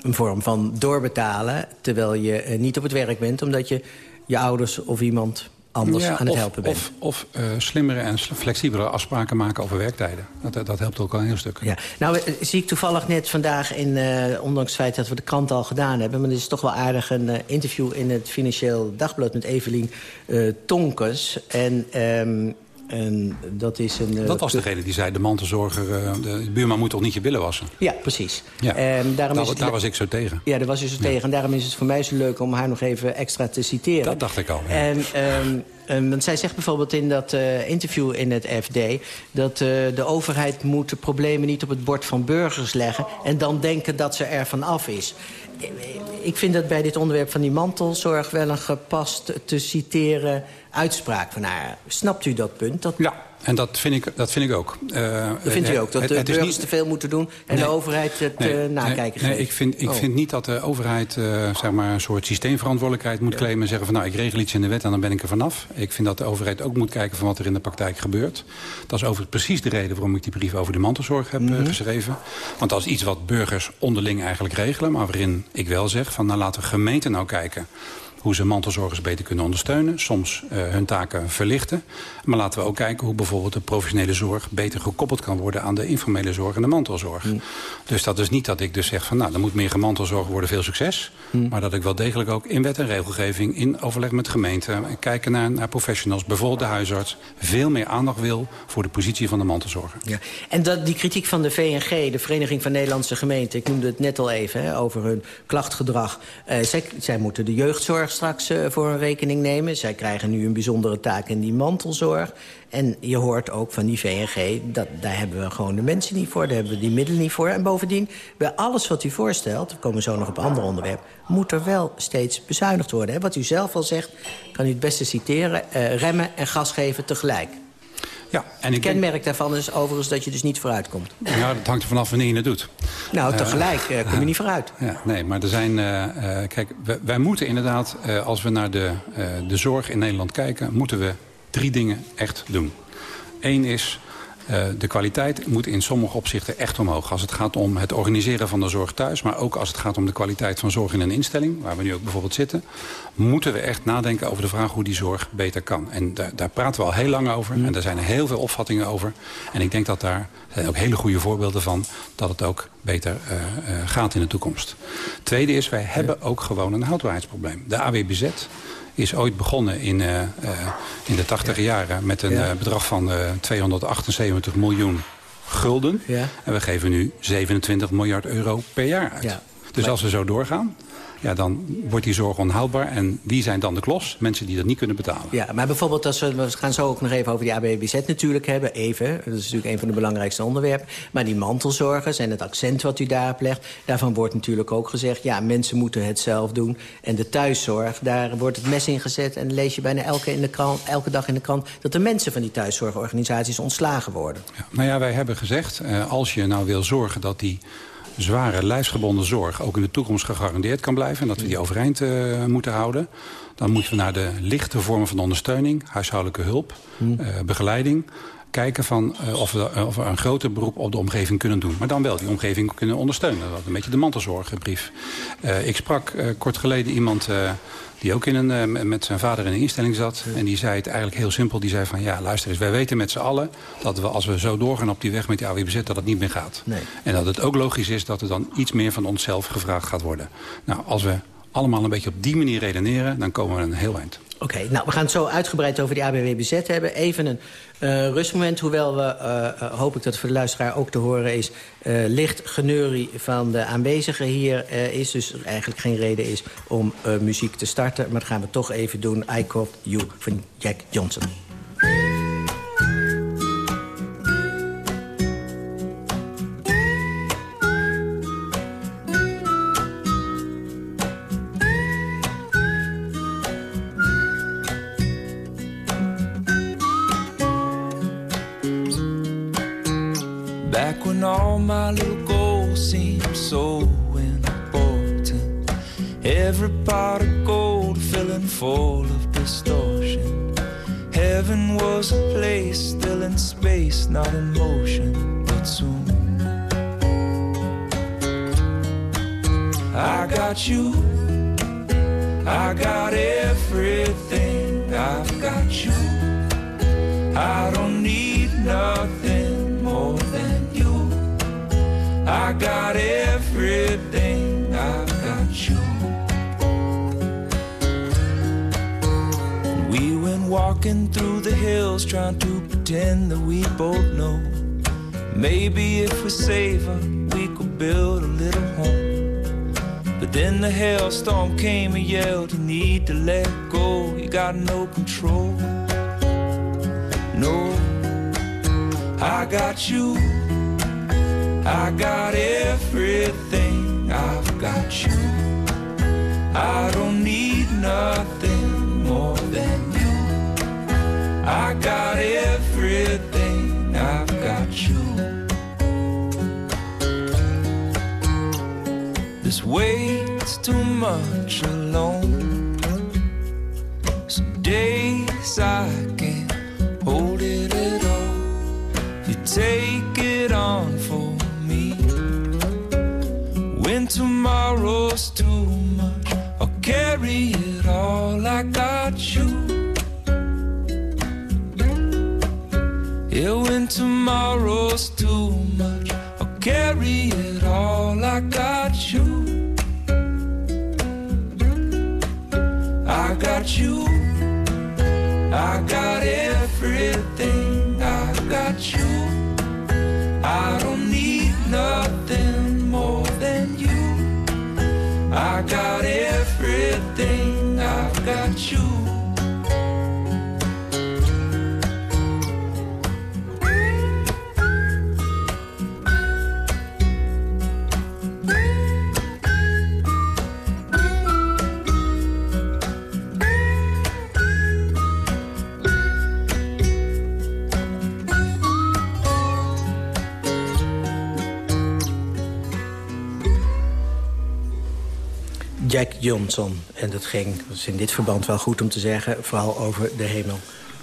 een vorm van doorbetalen... terwijl je uh, niet op het werk bent... omdat je je ouders of iemand anders ja, aan het of, helpen bent. Of, of uh, slimmere en flexibelere afspraken maken over werktijden. Dat, dat helpt ook al een heel stuk. Ja. Nou, zie ik toevallig net vandaag, in, uh, ondanks het feit dat we de krant al gedaan hebben... maar het is toch wel aardig een uh, interview in het Financieel Dagblad... met Evelien Tonkes. En... Um, en dat is een... Dat was degene die zei, de mantelzorger, de buurman moet toch niet je billen wassen? Ja, precies. Ja. En daarom daar, is het daar was ik zo tegen. Ja, daar was je zo ja. tegen. En daarom is het voor mij zo leuk om haar nog even extra te citeren. Dat dacht ik al. Ja. En, um, um, want zij zegt bijvoorbeeld in dat uh, interview in het FD... dat de overheid moet de problemen niet op het bord van burgers leggen... en dan denken dat ze er van af is. ik vind dat bij dit onderwerp van die mantelzorg... wel een gepast te citeren uitspraak van haar. Snapt u dat punt? Dat... Ja, en dat vind ik, dat vind ik ook. Uh, dat vindt u ook, dat de burgers niet... te veel moeten doen... en de overheid het nee, uh, nakijken nee, nee, ik, vind, ik oh. vind niet dat de overheid uh, zeg maar een soort systeemverantwoordelijkheid moet claimen... en zeggen van nou, ik regel iets in de wet en dan ben ik er vanaf. Ik vind dat de overheid ook moet kijken van wat er in de praktijk gebeurt. Dat is overigens precies de reden waarom ik die brief over de mantelzorg heb mm -hmm. geschreven. Want dat is iets wat burgers onderling eigenlijk regelen... maar waarin ik wel zeg van nou laten gemeenten nou kijken hoe ze mantelzorgers beter kunnen ondersteunen. Soms uh, hun taken verlichten. Maar laten we ook kijken hoe bijvoorbeeld de professionele zorg... beter gekoppeld kan worden aan de informele zorg en de mantelzorg. Mm. Dus dat is niet dat ik dus zeg van... nou, er moet meer gemantelzorg worden, veel succes. Mm. Maar dat ik wel degelijk ook in wet en regelgeving... in overleg met gemeenten, kijken naar, naar professionals... bijvoorbeeld de huisarts, veel meer aandacht wil... voor de positie van de mantelzorger. Ja. En dat, die kritiek van de VNG, de Vereniging van Nederlandse Gemeenten... ik noemde het net al even, hè, over hun klachtgedrag. Uh, zij, zij moeten de jeugdzorg straks uh, voor een rekening nemen. Zij krijgen nu een bijzondere taak in die mantelzorg. En je hoort ook van die VNG, dat, daar hebben we gewoon de mensen niet voor. Daar hebben we die middelen niet voor. En bovendien, bij alles wat u voorstelt... we komen zo nog op een ander onderwerp... moet er wel steeds bezuinigd worden. Hè? Wat u zelf al zegt, kan u het beste citeren... Uh, remmen en gas geven tegelijk. Ja, en het kenmerk denk... daarvan is overigens dat je dus niet vooruit komt. Ja, dat hangt er vanaf wanneer je het doet. Nou, eh, tegelijk uh, kom je niet vooruit. Ja, nee, maar er zijn... Uh, kijk, wij, wij, moeten inderdaad, als we naar de, de zorg in Nederland kijken... moeten we drie dingen echt doen. Eén is de kwaliteit moet in sommige opzichten echt omhoog. Als het gaat om het organiseren van de zorg thuis... maar ook als het gaat om de kwaliteit van zorg in een instelling... waar we nu ook bijvoorbeeld zitten... moeten we echt nadenken over de vraag hoe die zorg beter kan. En daar, daar praten we al heel lang over. En er zijn heel veel opvattingen over. En ik denk dat daar ook hele goede voorbeelden van... dat het ook beter uh, uh, gaat in de toekomst. Tweede is, wij hebben ook gewoon een houdbaarheidsprobleem. De AWBZ is ooit begonnen in, uh, uh, in de tachtige jaren... met een uh, bedrag van 278 miljoen gulden. En we geven nu 27 miljard euro per jaar uit. Ja. Dus als we zo doorgaan, ja, dan wordt die zorg onhoudbaar. En wie zijn dan de klos? Mensen die dat niet kunnen betalen. Ja, maar bijvoorbeeld, als we, we gaan zo ook nog even over die ABBZ natuurlijk hebben. Even, dat is natuurlijk een van de belangrijkste onderwerpen. Maar die mantelzorgers en het accent wat u daarop legt... daarvan wordt natuurlijk ook gezegd... ja, mensen moeten het zelf doen. En de thuiszorg, daar wordt het mes in gezet... en lees je bijna elke, in de krant, elke dag in de krant... dat de mensen van die thuiszorgorganisaties ontslagen worden. Ja, nou ja, wij hebben gezegd, uh, als je nou wil zorgen dat die zware lijfsgebonden zorg ook in de toekomst gegarandeerd kan blijven... en dat we die overeind uh, moeten houden... dan moeten we naar de lichte vormen van ondersteuning... huishoudelijke hulp, uh, begeleiding kijken van, uh, of, we, of we een groter beroep op de omgeving kunnen doen. Maar dan wel die omgeving kunnen ondersteunen. Dat is een beetje de mantelzorgbrief. Uh, ik sprak kort geleden iemand die ook in een, uh, met zijn vader in een instelling zat. En die zei het eigenlijk heel simpel. Die zei van, ja, luister eens, wij weten met z'n allen... dat we als we zo doorgaan op die weg met die AWBZ, dat het niet meer gaat. Nee. En dat het ook logisch is dat er dan iets meer van onszelf gevraagd gaat worden. Nou, als we allemaal een beetje op die manier redeneren... dan komen we een heel eind. Oké, nou, we gaan het zo uitgebreid over die ABWBZ hebben. Even een uh, rustmoment, hoewel we, uh, uh, hoop ik dat voor de luisteraar ook te horen is... licht geneurie van de aanwezigen hier is. Dus er eigenlijk geen reden is om muziek te starten. Maar dat gaan we toch even doen. I Called You van Jack Johnson. Control. No, I got you. On for me. When tomorrow's too much, I'll carry it all. I got you. Yeah, when tomorrow's too much, I'll carry it all. I got you. I got you. I got everything. I got you. Got everything. I've got you. Jack Johnson. En dat ging, dat is in dit verband wel goed om te zeggen... vooral over de hemel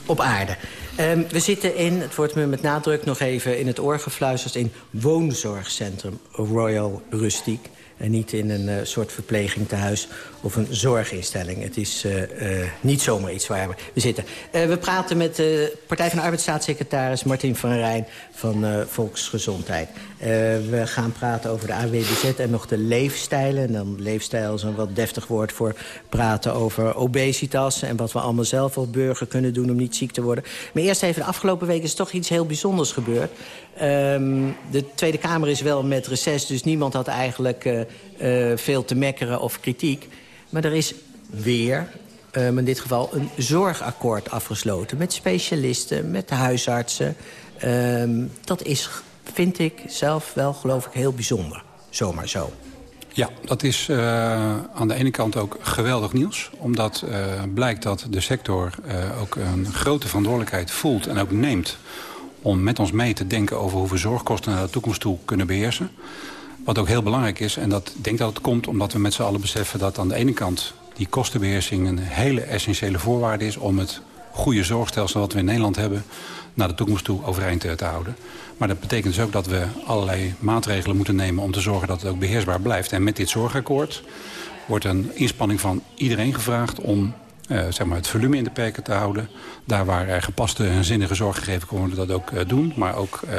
op aarde. Ehm, we zitten in, het wordt me met nadruk nog even in het oor gefluisterd... in woonzorgcentrum Royal Rustiek. En niet in een uh, soort verpleging thuis of een zorginstelling. Het is uh, uh, niet zomaar iets waar we, we zitten. we praten met de Partij van de Arbeidsstaatssecretaris Martin van Rijn van Volksgezondheid. We gaan praten over de AWBZ en nog de leefstijlen. En dan leefstijl is een wat deftig woord voor praten over obesitas... en wat we allemaal zelf als burger kunnen doen om niet ziek te worden. Maar eerst even, de afgelopen week is toch iets heel bijzonders gebeurd. Um, de Tweede Kamer is wel met reces, dus niemand had eigenlijk uh, uh, veel te mekkeren of kritiek. Maar er is weer, um, in dit geval, een zorgakkoord afgesloten... met specialisten, met de huisartsen. Um, dat is, vind ik zelf wel, geloof ik, heel bijzonder. Zomaar zo. Ja, dat is uh, aan de ene kant ook geweldig nieuws. Omdat uh, blijkt dat de sector uh, ook een grote verantwoordelijkheid voelt en ook neemt om met ons mee te denken over hoe we zorgkosten naar de toekomst toe kunnen beheersen. Wat ook heel belangrijk is, en dat denk dat het komt omdat we met z'n allen beseffen dat aan de ene kant die kostenbeheersing een hele essentiële voorwaarde is om het goede zorgstelsel wat we in Nederland hebben naar de toekomst toe overeind te houden. Maar dat betekent dus ook dat we allerlei maatregelen moeten nemen om te zorgen dat het ook beheersbaar blijft. En met dit zorgakkoord wordt een inspanning van iedereen gevraagd om uh, zeg maar het volume in de perken te houden. Daar waar er gepaste en zinnige zorg gegeven kan worden, dat ook uh, doen. Maar ook uh,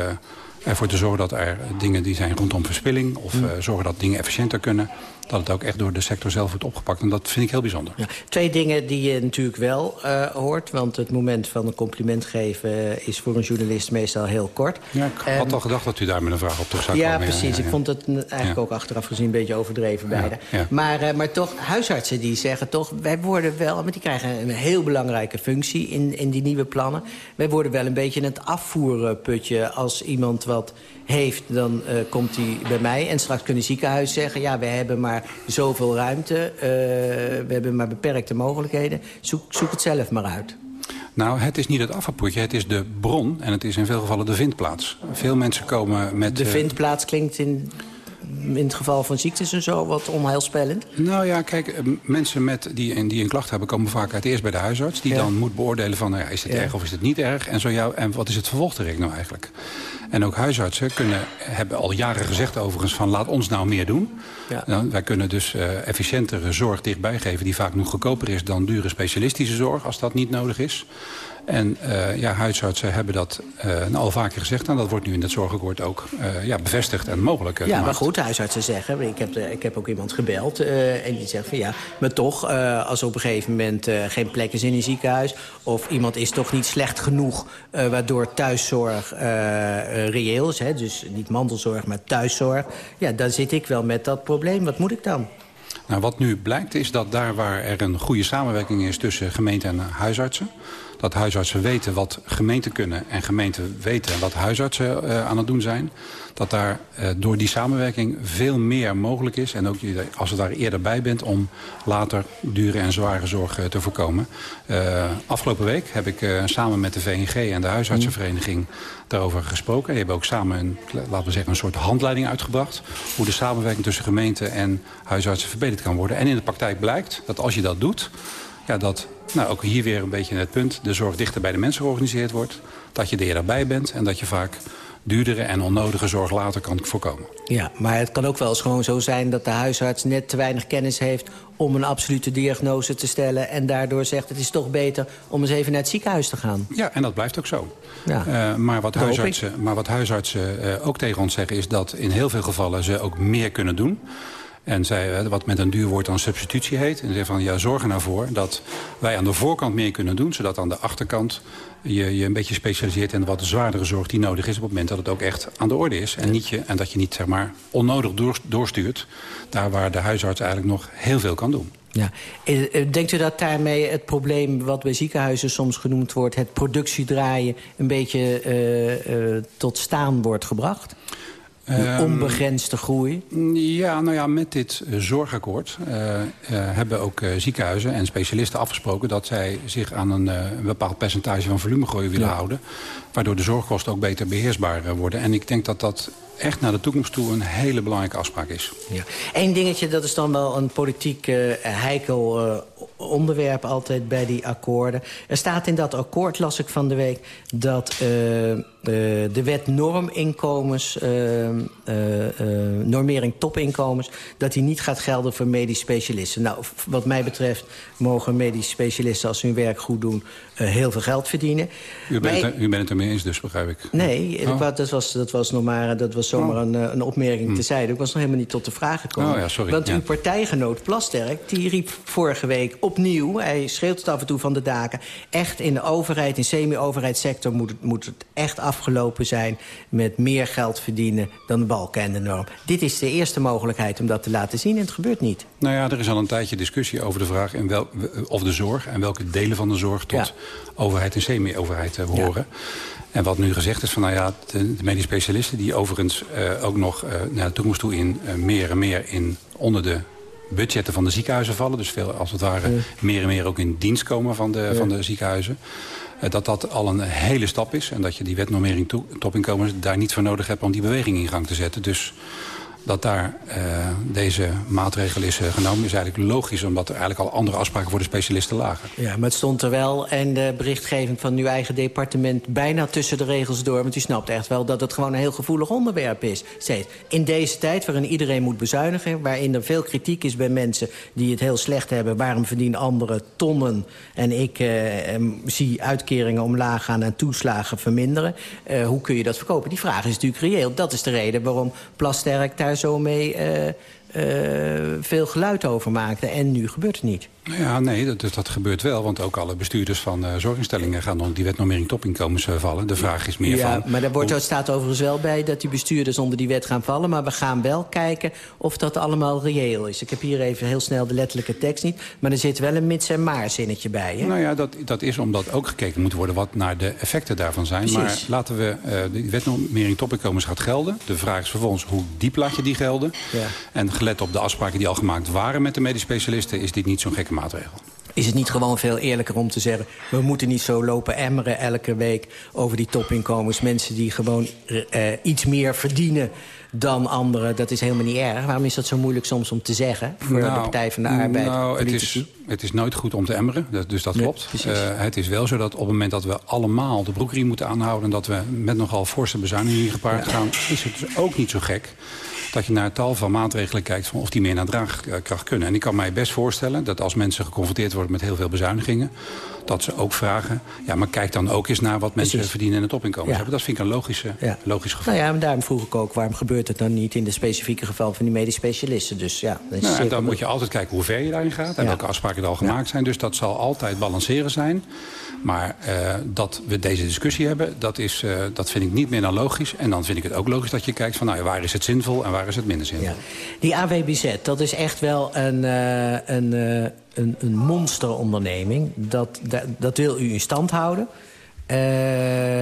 ervoor te zorgen dat er dingen die zijn rondom verspilling... of mm. zorgen dat dingen efficiënter kunnen dat het ook echt door de sector zelf wordt opgepakt. En dat vind ik heel bijzonder. Ja, twee dingen die je natuurlijk wel uh, hoort. Want het moment van een compliment geven is voor een journalist meestal heel kort. Ja, ik um, had al gedacht dat u daar met een vraag op terug zou ja, komen. Precies. Ja, precies. Ik vond het eigenlijk ook achteraf gezien een beetje overdreven beide. Maar, uh, maar toch, huisartsen die zeggen toch... wij worden wel, want die krijgen een heel belangrijke functie in, in die nieuwe plannen. Wij worden wel een beetje het afvoerputje als iemand wat heeft, dan uh, komt hij bij mij. En straks kunnen ziekenhuizen zeggen... ja, we hebben maar zoveel ruimte, uh, we hebben maar beperkte mogelijkheden. Zoek, zoek het zelf maar uit. Nou, het is niet het afvalpoetje, het is de bron en het is in veel gevallen de vindplaats. Veel mensen komen met... De vindplaats klinkt in in het geval van ziektes en zo wat onheilspellend? Nou ja, kijk, mensen met die, die een klacht hebben... komen vaak uit eerst bij de huisarts. Die ja. dan moet beoordelen van, nou ja, is het ja. erg of is het niet erg? En, zo jou, en wat is het vervolgtraject nou eigenlijk? En ook huisartsen kunnen, hebben al jaren gezegd overigens... van laat ons nou meer doen. Ja. Nou, wij kunnen dus uh, efficiëntere zorg dichtbij geven... die vaak nog goedkoper is dan dure specialistische zorg... als dat niet nodig is. En uh, ja, huisartsen hebben dat uh, al vaker gezegd. En dat wordt nu in het zorgakkoord ook uh, ja, bevestigd en mogelijk Ja, gemaakt. maar goed, huisartsen zeggen... Ik heb, ik heb ook iemand gebeld en die zegt van ja... maar toch, als er op een gegeven moment geen plek is in een ziekenhuis... of iemand is toch niet slecht genoeg... waardoor thuiszorg reëel is, hè, dus niet mantelzorg, maar thuiszorg... ja, dan zit ik wel met dat probleem. Wat moet ik dan? Nou, wat nu blijkt is dat daar waar er een goede samenwerking is tussen gemeente en huisartsen Dat huisartsen weten wat gemeenten kunnen en gemeenten weten wat huisartsen uh, aan het doen zijn. Dat daar uh, door die samenwerking veel meer mogelijk is. En ook als je daar eerder bij bent om later dure en zware zorg uh, te voorkomen. afgelopen week heb ik samen met de VNG en de huisartsenvereniging daarover gesproken. Die hebben ook samen een, laten we zeggen, een soort handleiding uitgebracht. Hoe de samenwerking tussen gemeenten en huisartsen verbeterd kan worden. En in de praktijk blijkt dat als je dat doet... Ja, dat nou, ook hier weer een beetje het punt... de zorg dichter bij de mensen georganiseerd wordt. Dat je er eerder bij bent en dat je vaak duurdere en onnodige zorg later kan voorkomen. Ja, maar het kan ook wel eens gewoon zo zijn dat de huisarts net te weinig kennis heeft om een absolute diagnose te stellen... en daardoor zegt het is toch beter om eens even naar het ziekenhuis te gaan. Ja, en dat blijft ook zo. Ja, uh, maar, wat huisartsen, maar wat huisartsen uh, ook tegen ons zeggen... is dat in heel veel gevallen ze ook meer kunnen doen... En zij, wat met een duur woord dan substitutie heet. En zeggen van, ja, zorg er nou voor dat wij aan de voorkant meer kunnen doen... zodat aan de achterkant je, je een beetje specialiseert in wat zwaardere zorg die nodig is... op het moment dat het ook echt aan de orde is. En, niet je, en dat je niet zeg maar, onnodig doorstuurt... daar waar de huisarts eigenlijk nog heel veel kan doen. Ja. Eh, eh, denkt u dat daarmee het probleem wat bij ziekenhuizen soms genoemd wordt... het productiedraaien een beetje tot staan wordt gebracht? Een onbegrensde groei? Ja, nou ja, met dit zorgakkoord uh, uh, hebben ook uh, ziekenhuizen en specialisten afgesproken... dat zij zich aan een, een bepaald percentage van volumegroei willen ja. houden. Waardoor de zorgkosten ook beter beheersbaar worden. En ik denk dat dat echt naar de toekomst toe een hele belangrijke afspraak is. Ja. Eén dingetje, dat is dan wel een politiek heikel onderwerp altijd bij die akkoorden. Er staat in dat akkoord, las ik van de week... dat de wet norminkomens, uh, normering topinkomens... dat die niet gaat gelden voor medisch specialisten. Nou, wat mij betreft mogen medisch specialisten... als ze hun werk goed doen, heel veel geld verdienen. U bent, maar, het, u bent het ermee eens dus, begrijp ik? Nee, oh. dat, was, dat, was nog maar, dat was zomaar oh. een, een opmerking hm. tezijde. Ik was nog helemaal niet tot de vraag gekomen. Oh, ja, sorry. Want ja. uw partijgenoot Plasterk, die riep vorige week opnieuw... hij schreeuwt het af en toe van de daken... echt in de overheid, in semi-overheidssector... Moet het, moet het echt afgelopen zijn met meer geld verdienen... dan de balken en de norm. Dit is de eerste mogelijkheid om dat te laten zien en het gebeurt niet. Nou ja, er is al een tijdje discussie over de vraag... In wel, of de zorg en welke delen van de zorg tot ja. overheid en semi-overheid behoren. Ja. En wat nu gezegd is van, nou ja, de, de medisch specialisten... die overigens uh, ook nog uh, naar de toekomst toe in uh, meer en meer in onder de budgetten van de ziekenhuizen vallen. Dus veel, als het ware ja. meer en meer ook in dienst komen van de, ja. van de ziekenhuizen. Uh, dat dat al een hele stap is. En dat je die wetnormering topinkomens daar niet voor nodig hebt om die beweging in gang te zetten. Dus dat daar uh, deze maatregel is uh, genomen... is eigenlijk logisch, omdat er eigenlijk al andere afspraken voor de specialisten lagen. Ja, maar het stond er wel en de berichtgeving van uw eigen departement... bijna tussen de regels door, want u snapt echt wel... dat het gewoon een heel gevoelig onderwerp is. In deze tijd waarin iedereen moet bezuinigen... waarin er veel kritiek is bij mensen die het heel slecht hebben... waarom verdienen anderen tonnen en ik um, zie uitkeringen omlaag gaan... en toeslagen verminderen. hoe kun je dat verkopen? Die vraag is natuurlijk reëel. Dat is de reden waarom Plasterk zo mee uh, veel geluid over maakte. En nu gebeurt het niet. Ja, nee, dat, dat gebeurt wel. Want ook alle bestuurders van uh, zorginstellingen gaan onder die wetnormering topinkomens uh, vallen. De vraag is meer ja, van... maar daar wordt, hoe... staat overigens wel bij dat die bestuurders onder die wet gaan vallen. Maar we gaan wel kijken of dat allemaal reëel is. Ik heb hier even heel snel de letterlijke tekst niet. Maar er zit wel een mits en maar zinnetje bij. Hè? Nou ja, dat, dat is omdat ook gekeken moet worden wat naar de effecten daarvan zijn. Precies. Maar laten we, uh, de wetnormering topinkomens gaat gelden. De vraag is vervolgens hoe diep laat je die gelden. Ja. En gelet op de afspraken die al gemaakt waren met de medisch specialisten... is dit niet zo'n gekke maatregel. Is het niet gewoon veel eerlijker om te zeggen... we moeten niet zo lopen emmeren elke week over die topinkomens. Mensen die gewoon uh, iets meer verdienen dan anderen, dat is helemaal niet erg. Waarom is dat zo moeilijk soms om te zeggen voor nou, de Partij van de Arbeid? Nou, het is, het is nooit goed om te emmeren, dus dat klopt. Uh, het is wel zo dat op het moment dat we allemaal de broekriem moeten aanhouden... en dat we met nogal forse bezuinigingen gepaard ja. gaan... is het dus ook niet zo gek dat je naar tal van maatregelen kijkt... Van of die meer naar draagkracht kunnen. En ik kan mij best voorstellen dat als mensen geconfronteerd worden... met heel veel bezuinigingen, dat ze ook vragen... ja, maar kijk dan ook eens naar wat mensen Precies. verdienen in het topinkomen ja. hebben. Dat vind ik een logische, ja. logisch geval. Nou ja, en daarom vroeg ik ook... waarom gebeurt het dan niet in de specifieke geval van die medisch specialisten? Dus ja, dat is nou, en dan moet je altijd kijken hoe ver je daarin gaat... en welke afspraken er al gemaakt zijn. Dus dat zal altijd balanceren zijn... Maar uh, dat we deze discussie hebben, dat, is, uh, dat vind ik niet meer dan logisch. En dan vind ik het ook logisch dat je kijkt van nou, waar is het zinvol en waar is het minder zinvol. Ja. Die AWBZ, dat is echt wel een, uh, een een, een monsteronderneming. Dat, dat, dat wil u in stand houden. Uh,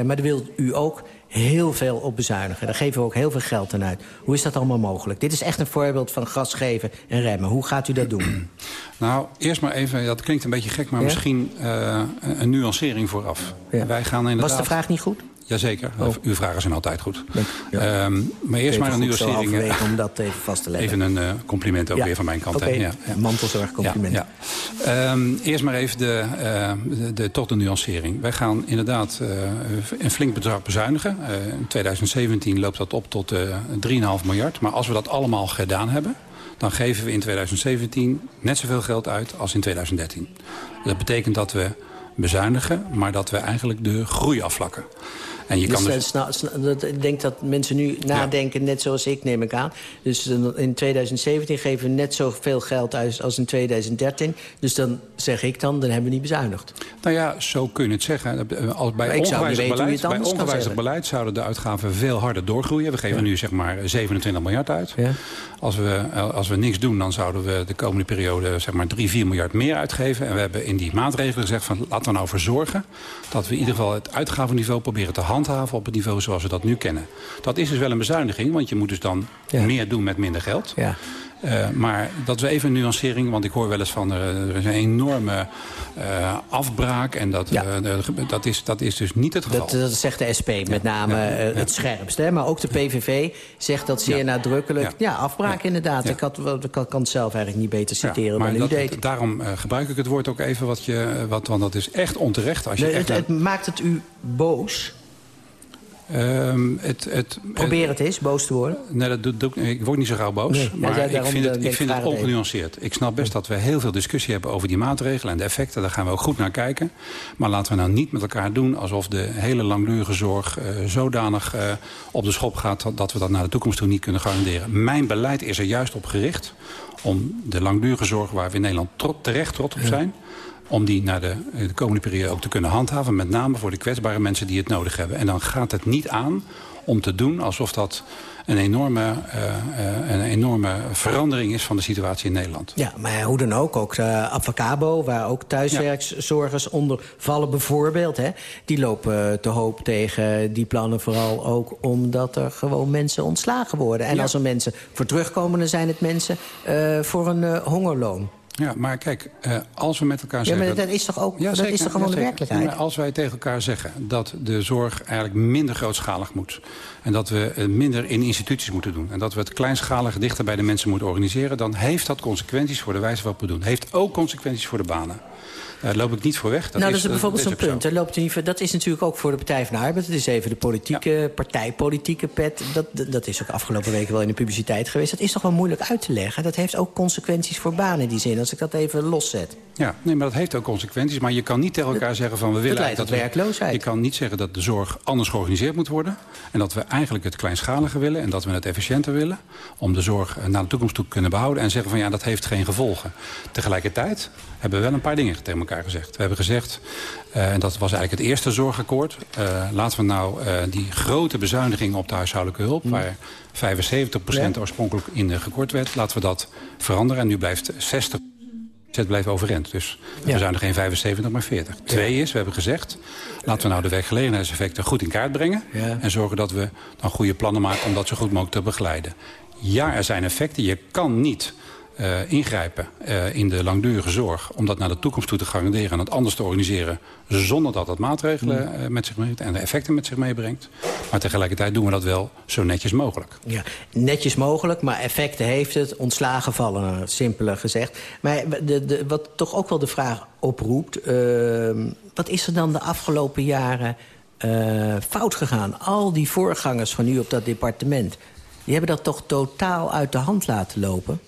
maar daar wil u ook heel veel op bezuinigen. Daar geven we ook heel veel geld aan uit. Hoe is dat allemaal mogelijk? Dit is echt een voorbeeld van gas geven en remmen. Hoe gaat u dat doen? Nou, eerst maar even, dat klinkt een beetje gek... maar ja? misschien uh, een nuancering vooraf. Ja. Wij gaan inderdaad... Was de vraag niet goed? Jazeker, Oh. uw vragen zijn altijd goed. Ja. Um, maar eerst maar een nuancering. Even om dat even vast te leggen. Even een uh, compliment ook ja. weer van mijn kant. Okay. Ja, ja. Mantelzorg compliment. Ja. Um, eerst maar even de, uh, de, de, tot de nuancering. Wij gaan inderdaad uh, een flink bedrag bezuinigen. In 2017 loopt dat op tot 3,5 miljard. Maar als we dat allemaal gedaan hebben dan geven we in 2017 net zoveel geld uit als in 2013. Dat betekent dat we bezuinigen, maar dat we eigenlijk de groei afvlakken. En je dus, kan dus... Ik denk dat mensen nu nadenken, ja. net zoals ik neem ik aan. Dus in 2017 geven we net zoveel geld uit als in 2013. Dus dan zeg ik dan, dan hebben we niet bezuinigd. Nou ja, zo kun je het zeggen. Als bij ongewijzigd beleid, bij beleid zouden de uitgaven veel harder doorgroeien. We geven ja. nu zeg maar 27 miljard uit. Ja. Als, we, als we niks doen, dan zouden we de komende periode zeg maar 3, 4 miljard meer uitgeven. En we hebben in die maatregelen gezegd van laten we nou voor zorgen... dat we in ieder geval het uitgavenniveau proberen te handhaven op het niveau zoals we dat nu kennen. Dat is dus wel een bezuiniging, want je moet dus dan ja. meer doen met minder geld. Ja. Uh, maar dat is even een nuancering, want ik hoor wel eens van er, er is een enorme uh, afbraak. En dat, ja. uh, dat, is, dat is dus niet het geval. Dat, dat zegt de SP met ja. name ja. het scherpst. Hè? Maar ook de PVV zegt dat zeer nadrukkelijk. Ja, afbraak inderdaad. Ik, had, ik kan het zelf eigenlijk niet beter citeren maar dan dat, u deed. Daarom gebruik ik het woord ook even, wat je, wat, want dat is echt onterecht. Als je nee, echt het, het maakt het u boos? Um, het, het, Probeer het eens, boos te worden. Nee, dat doe, doe, ik word niet zo gauw boos. Nee, maar ja, ik vind het, ik vind het ongenuanceerd. Ik snap best dat we heel veel discussie hebben over die maatregelen en de effecten. Daar gaan we ook goed naar kijken. Maar laten we nou niet met elkaar doen alsof de hele langdurige zorg uh, zodanig uh, op de schop gaat... dat we dat naar de toekomst toe niet kunnen garanderen. Mijn beleid is er juist op gericht om de langdurige zorg... waar we in Nederland terecht trots op zijn... Ja om die naar de, de, komende periode ook te kunnen handhaven. Met name voor de kwetsbare mensen die het nodig hebben. En dan gaat het niet aan om te doen alsof dat een enorme, uh, een enorme verandering is van de situatie in Nederland. Ja, maar hoe dan ook, ook uh, Avacabo, waar ook thuiswerkzorgers ja. onder vallen bijvoorbeeld... Hè, die lopen te hoop tegen die plannen vooral ook omdat er gewoon mensen ontslagen worden. En ja. als er mensen voor terugkomen, dan zijn het mensen uh, voor een hongerloon. Ja, maar kijk, uh, als we met elkaar zeggen... Ja, maar dat is toch ook ja, dat zeker, is toch gewoon ja, de werkelijkheid? Maar als wij tegen elkaar zeggen dat de zorg eigenlijk minder grootschalig moet... en dat we minder in instituties moeten doen... en dat we het kleinschalig dichter bij de mensen moeten organiseren... dan heeft dat consequenties voor de wijze waarop we doen. Heeft ook consequenties voor de banen. Daar loop ik niet voor weg. Dat nou, dat is, is bijvoorbeeld zo'n punt. Dat, loopt niet, dat is natuurlijk ook voor de Partij van de Arbeid. Het is even de politieke, ja. partijpolitieke pet. Dat, dat, is ook afgelopen weken wel in de publiciteit geweest. Dat is toch wel moeilijk uit te leggen. Dat heeft ook consequenties voor banen in die zin. Als ik dat even loszet. Ja, nee, maar dat heeft ook consequenties. Maar je kan niet tegen elkaar zeggen van we willen... Dat leidt tot werkloosheid. Je kan niet zeggen dat de zorg anders georganiseerd moet worden. En dat we eigenlijk het kleinschalige willen. En dat we het efficiënter willen. Om de zorg naar de toekomst toe te kunnen behouden. En zeggen van ja, dat heeft geen gevolgen. Tegelijkertijd hebben we wel een paar dingen tegen elkaar gezegd. We hebben gezegd, uh, en dat was eigenlijk het eerste zorgakkoord... Uh, laten we nou uh, die grote bezuiniging op de huishoudelijke hulp... Mm. waar 75 ja. oorspronkelijk in gekort werd... laten we dat veranderen. En nu blijft 60% het blijft overeind. Dus we ja. bezuinigen geen 75, maar 40. Ja. Twee is, we hebben gezegd... laten we nou de werkgelegenheidseffecten goed in kaart brengen... Ja. en zorgen dat we dan goede plannen maken... om dat zo goed mogelijk te begeleiden. Ja, er zijn effecten. Je kan niet uh, ingrijpen uh, in de langdurige zorg... om dat naar de toekomst toe te garanderen en het anders te organiseren... zonder dat dat maatregelen uh, met zich meebrengt en de effecten met zich meebrengt. Maar tegelijkertijd doen we dat wel zo netjes mogelijk. Ja, netjes mogelijk, maar effecten heeft het. Ontslagen vallen, simpeler gezegd. Maar de, de, wat toch ook wel de vraag oproept... wat is er dan de afgelopen jaren fout gegaan? Al die voorgangers van u op dat departement... die hebben dat toch totaal uit de hand laten lopen?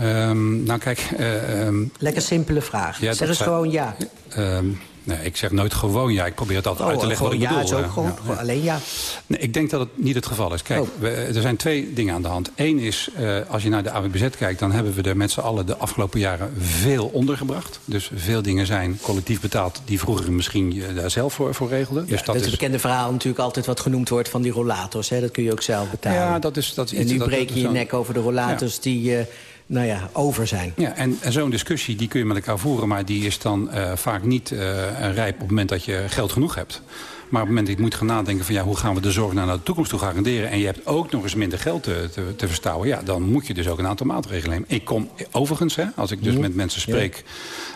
Um, nou kijk... Uh, um, Lekker simpele vraag. Ja, zeg eens gewoon ja. Um, nee, ik zeg nooit gewoon ja. Ik probeer het altijd oh, uit te leggen wat ik ja bedoel. Is ook gewoon, ja, alleen ja. Nee, ik denk dat het niet het geval is. Kijk, oh. we, er zijn twee dingen aan de hand. Eén is, uh, als je naar de AWBZ kijkt... dan hebben we er met z'n allen de afgelopen jaren veel ondergebracht. Dus veel dingen zijn collectief betaald... die vroeger misschien je daar zelf voor, voor regelde. Ja, dus dat, dat is het bekende verhaal natuurlijk altijd wat genoemd wordt... van die rollators. Hè? Dat kun je ook zelf betalen. Ja, dat is, dat is En nu dat, breek je je nek over de rollators die... Uh, nou ja, over zijn. Ja, en, en zo'n discussie die kun je met elkaar voeren... maar die is dan uh, vaak niet uh, rijp op het moment dat je geld genoeg hebt. Maar op het moment dat je moet gaan nadenken van ja, hoe gaan we de zorg naar de toekomst toe garanderen... en je hebt ook nog eens minder geld te, te, te verstouwen... ja, dan moet je dus ook een aantal maatregelen nemen. Ik kom overigens, hè, als ik dus met mensen spreek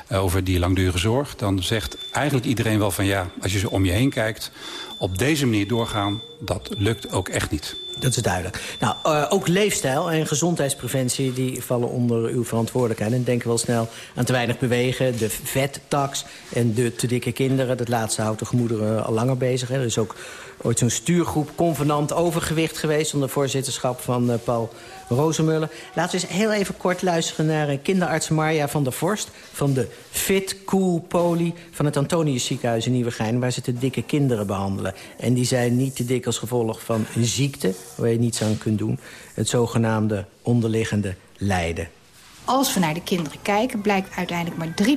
ja. over die langdurige zorg... dan zegt eigenlijk iedereen wel van ja, als je zo om je heen kijkt... op deze manier doorgaan, dat lukt ook echt niet. Dat is duidelijk. Nou, uh, ook leefstijl en gezondheidspreventie... die vallen onder uw verantwoordelijkheid. En denken wel snel aan te weinig bewegen, de vettax... en de te dikke kinderen. Dat laatste houdt de gemoederen al langer bezig. Hè. Er is ook ooit zo'n stuurgroep convenant overgewicht geweest... onder voorzitterschap van uh, Paul Rozemuller. Laten we eens heel even kort luisteren naar uh, kinderarts Marja van der Vorst... van de Fit Cool Poli van het Antonius ziekenhuis in Nieuwegein... waar ze te dikke kinderen behandelen. En die zijn niet te dik als gevolg van een ziekte... waar je niets aan kunt doen. Het zogenaamde onderliggende lijden. Als we naar de kinderen kijken, blijkt uiteindelijk maar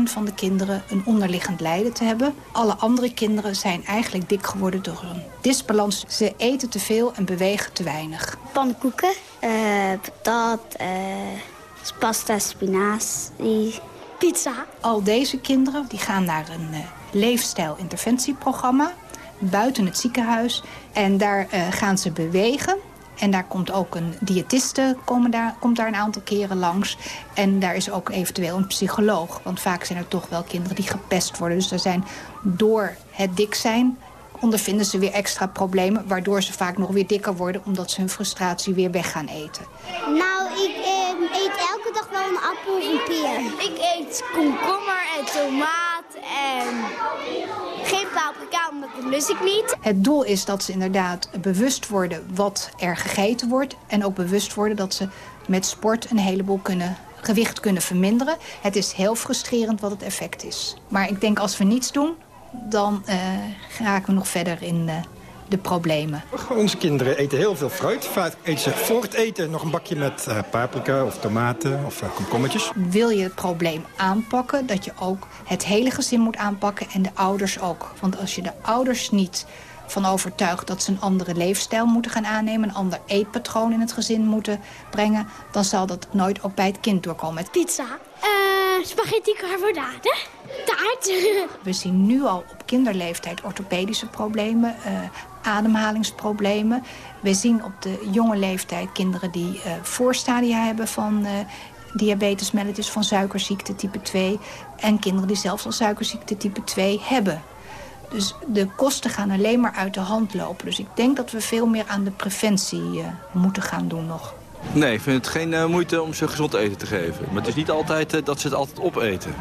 3% van de kinderen een onderliggend lijden te hebben. Alle andere kinderen zijn eigenlijk dik geworden door een disbalans. Ze eten te veel en bewegen te weinig. Pannenkoeken, uh, patat, uh, pasta, spinazie, pizza. Al deze kinderen die gaan naar een uh, leefstijl-interventieprogramma buiten het ziekenhuis. En daar gaan ze bewegen. En daar komt ook een diëtiste komen daar, komt daar een aantal keren langs. En daar is ook eventueel een psycholoog. Want vaak zijn er toch wel kinderen die gepest worden. Dus er zijn door het dik zijn ondervinden ze weer extra problemen... waardoor ze vaak nog weer dikker worden... omdat ze hun frustratie weer weg gaan eten. Nou, ik eh, eet elke dag wel een appel of een peer. Ik eet komkommer en tomaat en geen paprika, omdat dat lust ik niet. Het doel is dat ze inderdaad bewust worden wat er gegeten wordt... en ook bewust worden dat ze met sport een heleboel kunnen gewicht kunnen verminderen. Het is heel frustrerend wat het effect is. Maar ik denk als we niets doen, dan uh, raken we nog verder in uh, de problemen. Onze kinderen eten heel veel fruit. Vaak eten ze voor het eten nog een bakje met uh, paprika of tomaten of komkommertjes. Wil je het probleem aanpakken, dat je ook het hele gezin moet aanpakken en de ouders ook. Want als je de ouders niet van overtuigd dat ze een andere leefstijl moeten gaan aannemen... een ander eetpatroon in het gezin moeten brengen... dan zal dat nooit ook bij het kind doorkomen. Pizza, uh, spaghetti carbonade, taart. We zien nu al op kinderleeftijd orthopedische problemen, uh, ademhalingsproblemen. We zien op de jonge leeftijd kinderen die uh, voorstadia hebben van... diabetes mellitus van suikerziekte type 2... en kinderen die zelfs al suikerziekte type 2 hebben. Dus de kosten gaan alleen maar uit de hand lopen. Dus ik denk dat we veel meer aan de preventie moeten gaan doen nog. Nee, ik vind het geen uh, moeite om ze gezond eten te geven. Maar het is niet altijd uh, dat ze het altijd opeten.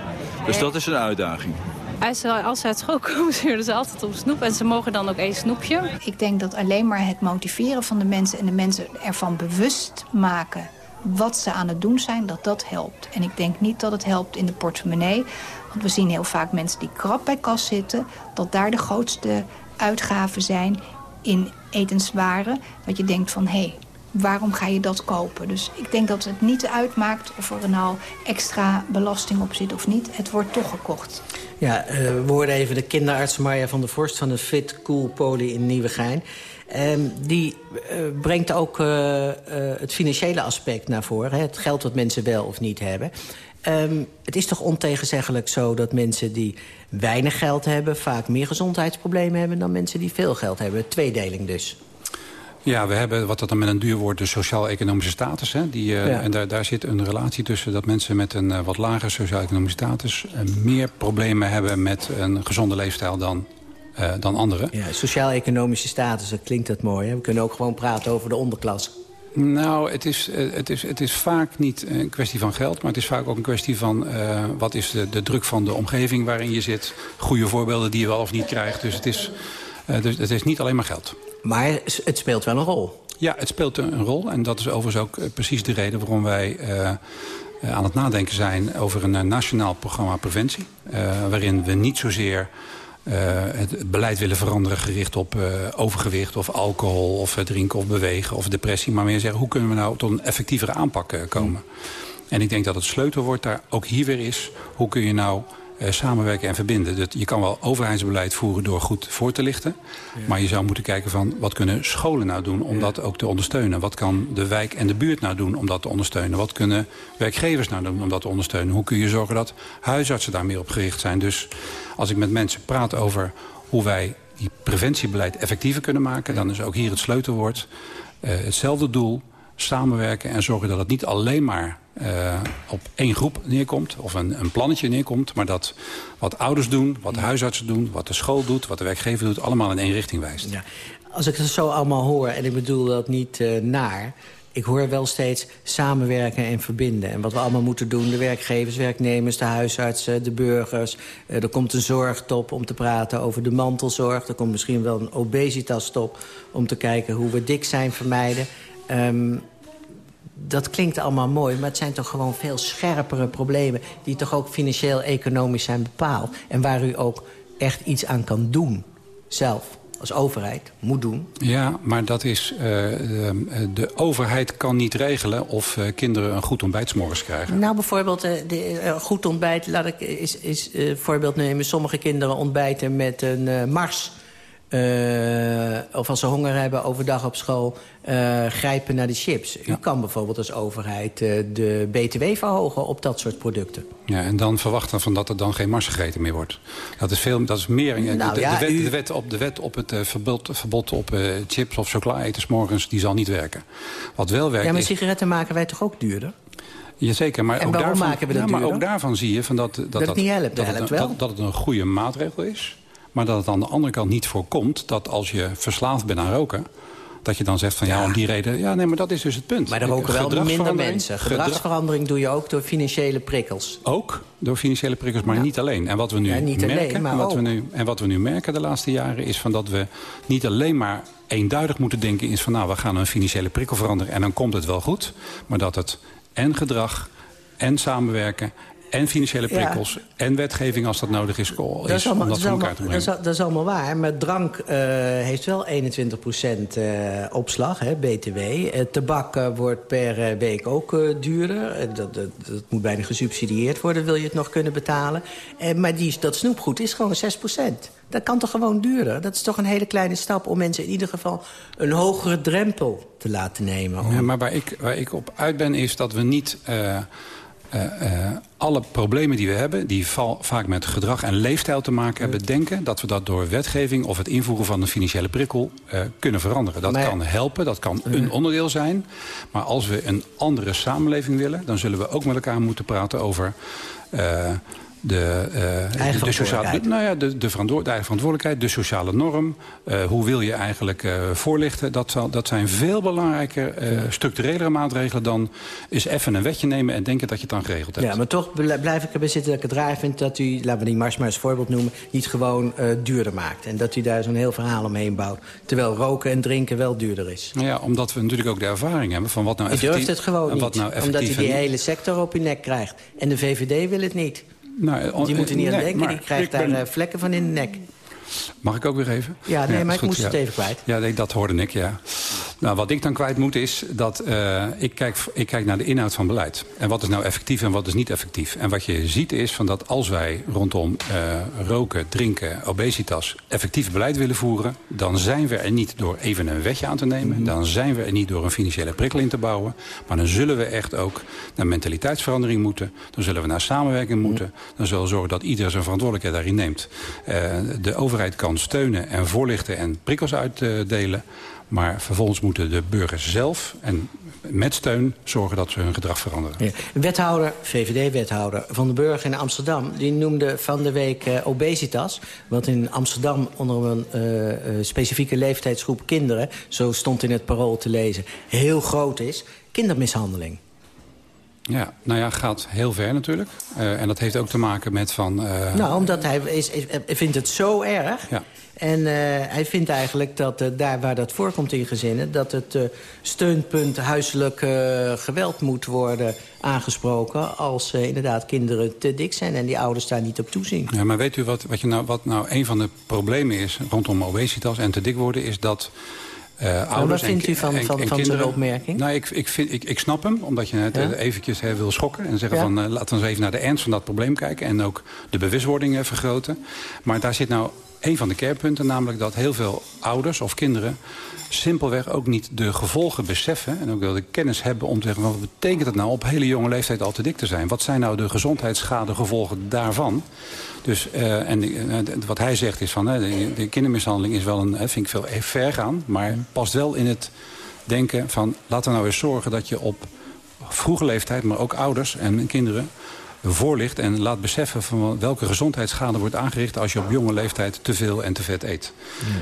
Dus dat is een uitdaging. Als ze, als uit school komen, zullen ze altijd op snoep. En ze mogen dan ook één snoepje. Ik denk dat alleen maar het motiveren van de mensen... en de mensen ervan bewust maken wat ze aan het doen zijn, dat dat helpt. En ik denk niet dat het helpt in de portemonnee. Want we zien heel vaak mensen die krap bij kas zitten... dat daar de grootste uitgaven zijn in etenswaren. Dat je denkt van, hé, hey, waarom ga je dat kopen? Dus ik denk dat het niet uitmaakt of er nou extra belasting op zit of niet. Het wordt toch gekocht. Ja, uh, we hoorden even de kinderarts Marja van der Vorst... van de Fit Cool Poly in Nieuwegein. Um, die uh, brengt ook uh, het financiële aspect naar voren. Hè? Het geld wat mensen wel of niet hebben. Um, het is toch ontegenzeggelijk zo dat mensen die weinig geld hebben... vaak meer gezondheidsproblemen hebben dan mensen die veel geld hebben. Tweedeling dus. Ja, we hebben wat dat dan met een duur woord de sociaal-economische status. Hè, die, uh, ja. En daar, daar zit een relatie tussen dat mensen met een uh, wat lagere sociaal-economische status... Uh, meer problemen hebben met een gezonde leefstijl dan uh, dan anderen. Ja, sociaal-economische status, dat klinkt dat mooi. Hè? We kunnen ook gewoon praten over de onderklas. Nou, het is, het, is, het is vaak niet een kwestie van geld... maar het is vaak ook een kwestie van... Uh, wat is de, de druk van de omgeving waarin je zit. Goede voorbeelden die je wel of niet krijgt. Dus het is, uh, dus het is niet alleen maar geld. Maar het speelt wel een rol. Ja, het speelt een rol. En dat is overigens ook precies de reden waarom wij... Uh, aan het nadenken zijn over een nationaal programma preventie. waarin we niet zozeer uh, het beleid willen veranderen gericht op uh, overgewicht of alcohol of uh, drinken of bewegen of depressie. Maar meer zeggen, hoe kunnen we nou tot een effectievere aanpak komen? Mm. En ik denk dat het sleutelwoord daar ook hier weer is, hoe kun je nou eh, samenwerken en verbinden. Dat, je kan wel overheidsbeleid voeren door goed voor te lichten. Maar je zou moeten kijken van wat kunnen scholen nou doen om dat ook te ondersteunen. Wat kan de wijk en de buurt nou doen om dat te ondersteunen. Wat kunnen werkgevers nou doen om dat te ondersteunen. Hoe kun je zorgen dat huisartsen daar meer op gericht zijn. Dus als ik met mensen praat over hoe wij die preventiebeleid effectiever kunnen maken... dan is ook hier het sleutelwoord uh, hetzelfde doel, samenwerken en zorgen dat het niet alleen maar uh, op één groep neerkomt of een, een plannetje neerkomt... maar dat wat ouders doen, wat huisartsen doen, wat de school doet... wat de werkgever doet, allemaal in één richting wijst. Ja. Als ik het zo allemaal hoor, en ik bedoel dat niet uh, naar ik hoor wel steeds samenwerken en verbinden. En wat we allemaal moeten doen, de werkgevers, werknemers, de huisartsen, de burgers. Uh, er komt een zorgtop om te praten over de mantelzorg. Er komt misschien wel een obesitastop om te kijken hoe we dik zijn vermijden. Um, dat klinkt allemaal mooi, maar het zijn toch gewoon veel scherpere problemen... die toch ook financieel-economisch zijn bepaald. En waar u ook echt iets aan kan doen, zelf als overheid moet doen. Ja, maar dat is... Uh, de overheid kan niet regelen of uh, kinderen een goed ontbijt morgens krijgen. Nou, bijvoorbeeld uh, de, goed ontbijt, laat ik is, is voorbeeld nemen. Sommige kinderen ontbijten met een mars... Uh, of als ze honger hebben overdag op school, uh, grijpen naar de chips. U kan bijvoorbeeld als overheid uh, de BTW verhogen op dat soort producten. Ja, en dan verwachten van dat er dan geen mars gegeten meer wordt. Dat is, veel, dat is meer... Nou, de, ja, de, wet, u... de, wet, op, de wet op het verbod, verbod op chips of chocola eten morgens, die zal niet werken. Wat wel werkt Ja, maar sigaretten maken wij toch ook duurder? Jazeker, maar, en ook daarvan, maken we dat ja, maar ook daarvan zie je van dat, dat, dat, dat, het niet helpt. Dat, helpt wel. Dat, dat het een goede maatregel is. Maar dat het aan de andere kant niet voorkomt dat als je verslaafd bent aan roken dat je dan zegt van ja, om die reden... ja, nee, maar dat is dus het punt. Maar er roken wel minder mensen. Gedragsverandering doe je ook door financiële prikkels. Ook door financiële prikkels, maar niet alleen. En wat we nu ja, niet merken, alleen, maar en wat ook. We nu, en wat we nu merken de laatste jaren... is van dat we niet alleen maar eenduidig moeten denken... is van nou, we gaan een financiële prikkel veranderen... en dan komt het wel goed. Maar dat het en gedrag en samenwerken en financiële prikkels ja. en wetgeving als dat nodig is, dat is allemaal, om dat voor elkaar te brengen. Dat is, dat is, allemaal waar, maar drank uh, heeft wel 21% uh, opslag, hè, btw. Uh, tabak wordt per week ook duurder. Dat, dat, dat, moet bijna gesubsidieerd worden, wil je het nog kunnen betalen. maar die, dat snoepgoed is gewoon 6% dat kan toch gewoon duren? Dat is toch een hele kleine stap om mensen in ieder geval een hogere drempel te laten nemen. Om... Ja, maar waar ik, waar ik op uit ben is dat we niet... Uh, uh, alle problemen die we hebben, die val, vaak met gedrag en leefstijl te maken hebben... denken dat we dat door wetgeving of het invoeren van een financiële prikkel uh, kunnen veranderen. Dat maar, kan helpen, dat kan een onderdeel zijn. Maar als we een andere samenleving willen... dan zullen we ook met elkaar moeten praten over de, uh, de, sociale, nou ja, de, de, verantwoord, de eigen verantwoordelijkheid, de sociale norm. Uh, hoe wil je eigenlijk uh, voorlichten? Dat, zal, dat zijn veel belangrijker, structurelere maatregelen... dan is even een wetje nemen en denken dat je het dan geregeld hebt. Ja, maar toch blijf ik erbij zitten dat ik het raar vind... dat u, laten we die Mars maar als voorbeeld noemen... niet gewoon duurder maakt. En dat u daar zo'n heel verhaal omheen bouwt. Terwijl roken en drinken wel duurder is. Nou ja, omdat we natuurlijk ook de ervaring hebben van wat nou effectief... U durft het gewoon niet, nou omdat u die hele sector op uw nek krijgt. En de VVD wil het niet. Nou, die moeten niet aan denken, nee, die krijgt daar ben... vlekken van in de nek. Mag ik ook weer even? Ja, nee, ja, maar ik goed, moest ja. het even kwijt. Ja, nee, dat hoorde ik, ja. Nou, wat ik dan kwijt moet is dat uh, ik, kijk, ik kijk naar de inhoud van beleid. En wat is nou effectief en wat is niet effectief. En wat je ziet is van dat als wij rondom uh, roken, drinken, obesitas... effectief beleid willen voeren... dan zijn we er niet door even een wetje aan te nemen. -hmm. Dan zijn we er niet door een financiële prikkel in te bouwen. Maar dan zullen we echt ook naar mentaliteitsverandering moeten. Dan zullen we naar samenwerking moeten. Mm -hmm. Dan zullen we zorgen dat iedereen zijn verantwoordelijkheid daarin neemt. Uh, de overheid kan steunen en voorlichten en prikkels uitdelen... Maar vervolgens moeten de burgers zelf en met steun zorgen dat ze hun gedrag veranderen. Ja. Wethouder, VVD-wethouder van de Burger in Amsterdam... die noemde van de week uh, obesitas... wat in Amsterdam onder een uh, uh, specifieke leeftijdsgroep kinderen... zo stond in het parool te lezen, heel groot is. Kindermishandeling. Ja, nou ja, gaat heel ver natuurlijk. Uh, en dat heeft ook te maken met van... Nou, omdat hij is, is, vindt het zo erg... Ja. En uh, hij vindt eigenlijk dat uh, daar waar dat voorkomt in gezinnen... dat het uh, steunpunt huiselijk geweld moet worden aangesproken... als inderdaad kinderen te dik zijn en die ouders daar niet op toezien. Ja, maar weet u wat, wat, je nou, wat nou een van de problemen is rondom obesitas en te dik worden... is dat Uh, ouders wat vindt u van, en, van, en opmerking? Nou, ik, ik, vind, ik, ik snap hem, omdat je het Ja? eh, eventjes wil schokken... en zeggen Ja. van, eh, laten we eens even naar de ernst van dat probleem kijken... en ook de bewustwording eh, vergroten. Maar daar zit nou een van de kernpunten, namelijk dat heel veel ouders of kinderen... simpelweg ook niet de gevolgen beseffen... en ook wel de kennis hebben om te zeggen... wat betekent het nou op hele jonge leeftijd al te dik te zijn? Wat zijn nou de gezondheidsschade-gevolgen daarvan? Dus, eh, en eh, wat hij zegt is van... de, de kindermishandeling is wel een, vind ik veel ver gaan... maar past wel in het denken van... laten we nou eens zorgen dat je op vroege leeftijd... maar ook ouders en kinderen voorlicht en laat beseffen van welke gezondheidsschade wordt aangericht als je op jonge leeftijd te veel en te vet eet.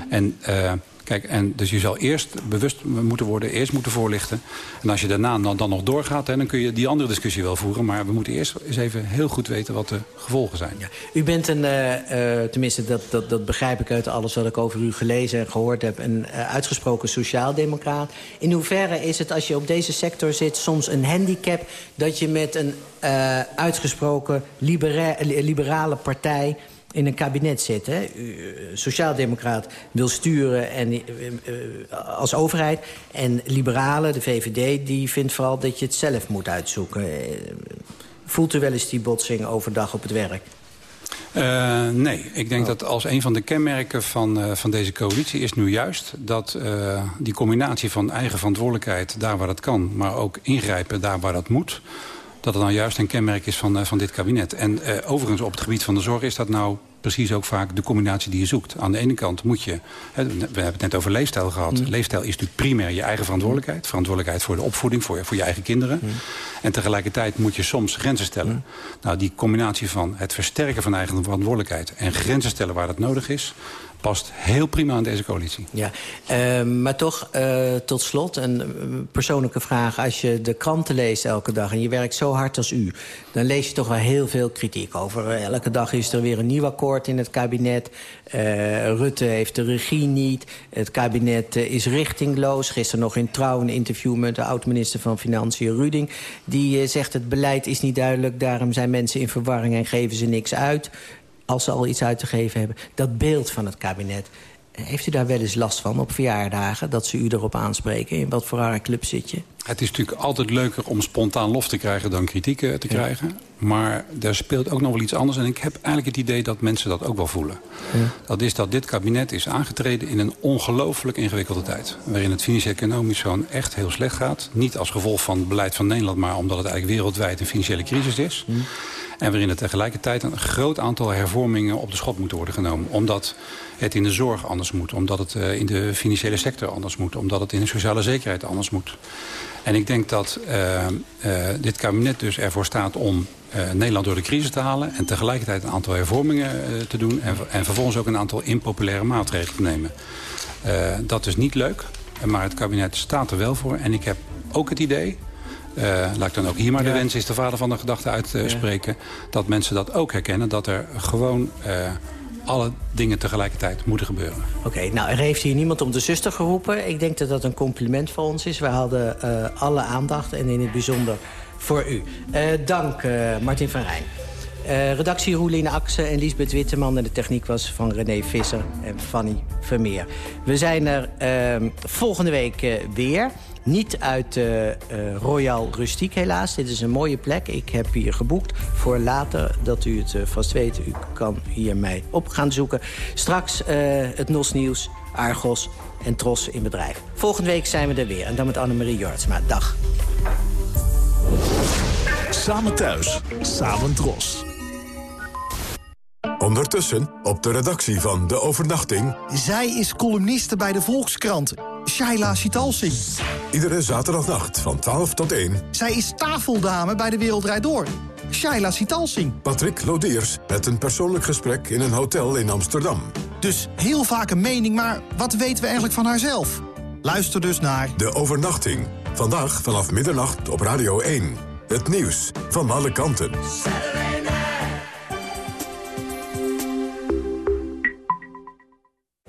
En eh, kijk, en dus je zal eerst bewust moeten worden, eerst moeten voorlichten. En als je daarna dan, dan nog doorgaat, hè, dan kun je die andere discussie wel voeren. Maar we moeten eerst eens even heel goed weten wat de gevolgen zijn. U bent een, eh, eh, tenminste dat, dat, dat begrijp ik uit alles wat ik over u gelezen en gehoord heb... een eh, uitgesproken sociaaldemocraat. In hoeverre is het, als je op deze sector zit, soms een handicap... dat je met een uitgesproken libera liberale partij in een kabinet zit. Hè? Eh, Sociaaldemocraat wil sturen en, eh, eh, als overheid. En liberalen, de VVD, die vindt vooral dat je het zelf moet uitzoeken. Voelt u wel eens die botsing overdag op het werk? Uh, nee, ik denk dat als een van de kenmerken van, uh, van deze coalitie is nu juist... dat uh, die combinatie van eigen verantwoordelijkheid daar waar dat kan... maar ook ingrijpen daar waar dat moet... dat het nou juist een kenmerk is van, van dit kabinet. En overigens op het gebied van de zorg is dat nou precies ook vaak de combinatie die je zoekt. Aan de ene kant moet je, hè, we hebben het net over leefstijl gehad. Mm. Leefstijl is natuurlijk primair je eigen verantwoordelijkheid. Verantwoordelijkheid voor de opvoeding, voor je, voor je eigen kinderen. Mm. En tegelijkertijd moet je soms grenzen stellen. Nou, die combinatie van het versterken van eigen verantwoordelijkheid... en grenzen stellen waar dat nodig is past heel prima aan deze coalitie. Ja, uh, maar toch uh, tot slot een uh, persoonlijke vraag. Als je de kranten leest elke dag en je werkt zo hard als u... dan lees je toch wel heel veel kritiek over. elke dag is er weer een nieuw akkoord in het kabinet. Rutte heeft de regie niet. Het kabinet is richtingloos. Gisteren nog in Trouw een interview met de oud-minister van Financiën Ruding. Die zegt het beleid is niet duidelijk. Daarom zijn mensen in verwarring en geven ze niks uit als ze al iets uit te geven hebben. Dat beeld van het kabinet. Heeft u daar wel eens last van op verjaardagen? Dat ze u erop aanspreken? In wat voor rare club zit je? Het is natuurlijk altijd leuker om spontaan lof te krijgen dan kritiek te ja. krijgen. Maar er speelt ook nog wel iets anders. En ik heb eigenlijk het idee dat mensen dat ook wel voelen. Ja. Dat is dat dit kabinet is aangetreden in een ongelooflijk ingewikkelde tijd. Waarin het financieel-economisch gewoon echt heel slecht gaat. Niet als gevolg van het beleid van Nederland... maar omdat het eigenlijk wereldwijd een financiële crisis is. Ja. En waarin er tegelijkertijd een groot aantal hervormingen op de schop moeten worden genomen. Omdat het in de zorg anders moet. Omdat het uh, in de financiële sector anders moet. Omdat het in de sociale zekerheid anders moet. En ik denk dat uh, uh, dit kabinet dus ervoor staat om Nederland door de crisis te halen. En tegelijkertijd een aantal hervormingen te doen. En, en, vervolgens ook een aantal impopulaire maatregelen te nemen. dat is niet leuk. Maar het kabinet staat er wel voor. En ik heb ook het idee uh, laat ik dan ook hier maar ja. de wens is de vader van de gedachte uitspreken... Ja. dat mensen dat ook herkennen. Dat er gewoon uh, alle dingen tegelijkertijd moeten gebeuren. Oké, okay, nou er heeft hier niemand om de zuster geroepen. Ik denk dat dat een compliment voor ons is. We hadden alle aandacht en in het bijzonder voor u. dank Martin van Rijn. Redactie Roeline Axen en Liesbeth Witteman. En de techniek was van René Visser en Fanny Vermeer. We zijn er uh, volgende week weer. Niet uit uh, Royal Rustiek helaas. Dit is een mooie plek. Ik heb hier geboekt voor later. Dat u het uh, vast weet. U kan hier mij op gaan zoeken. Straks het NOS Nieuws, Argos en Tros in bedrijf. Volgende week zijn we er weer. En dan met Annemarie Jortsma. Dag. Samen thuis, samen Tros. Ondertussen op de redactie van De Overnachting... Zij is columniste bij de Volkskrant, Shaila Sitalsing. Iedere zaterdagnacht van 12 tot 1. Zij is tafeldame bij De Wereldrijd Door, Shaila Sitalsing. Patrick Lodiers met een persoonlijk gesprek in een hotel in Amsterdam. Dus heel vaak een mening, maar wat weten we eigenlijk van haarzelf? Luister dus naar... De Overnachting. Vandaag vanaf middernacht op Radio 1. Het nieuws van alle kanten.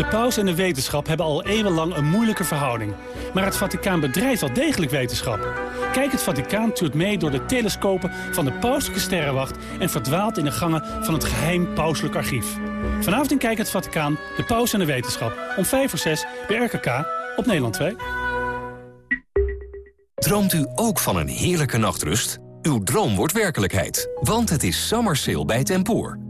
De paus en de wetenschap hebben al eeuwenlang een moeilijke verhouding. Maar het Vaticaan bedrijft wel degelijk wetenschap. Kijk het Vaticaan toert mee door de telescopen van de pauselijke sterrenwacht... en verdwaalt in de gangen van het geheim pauselijk archief. Vanavond in Kijk het Vaticaan, de paus en de wetenschap. Om 5 voor 6 bij RKK op Nederland 2. Droomt u ook van een heerlijke nachtrust? Uw droom wordt werkelijkheid, want het is summer sale bij Tempoor.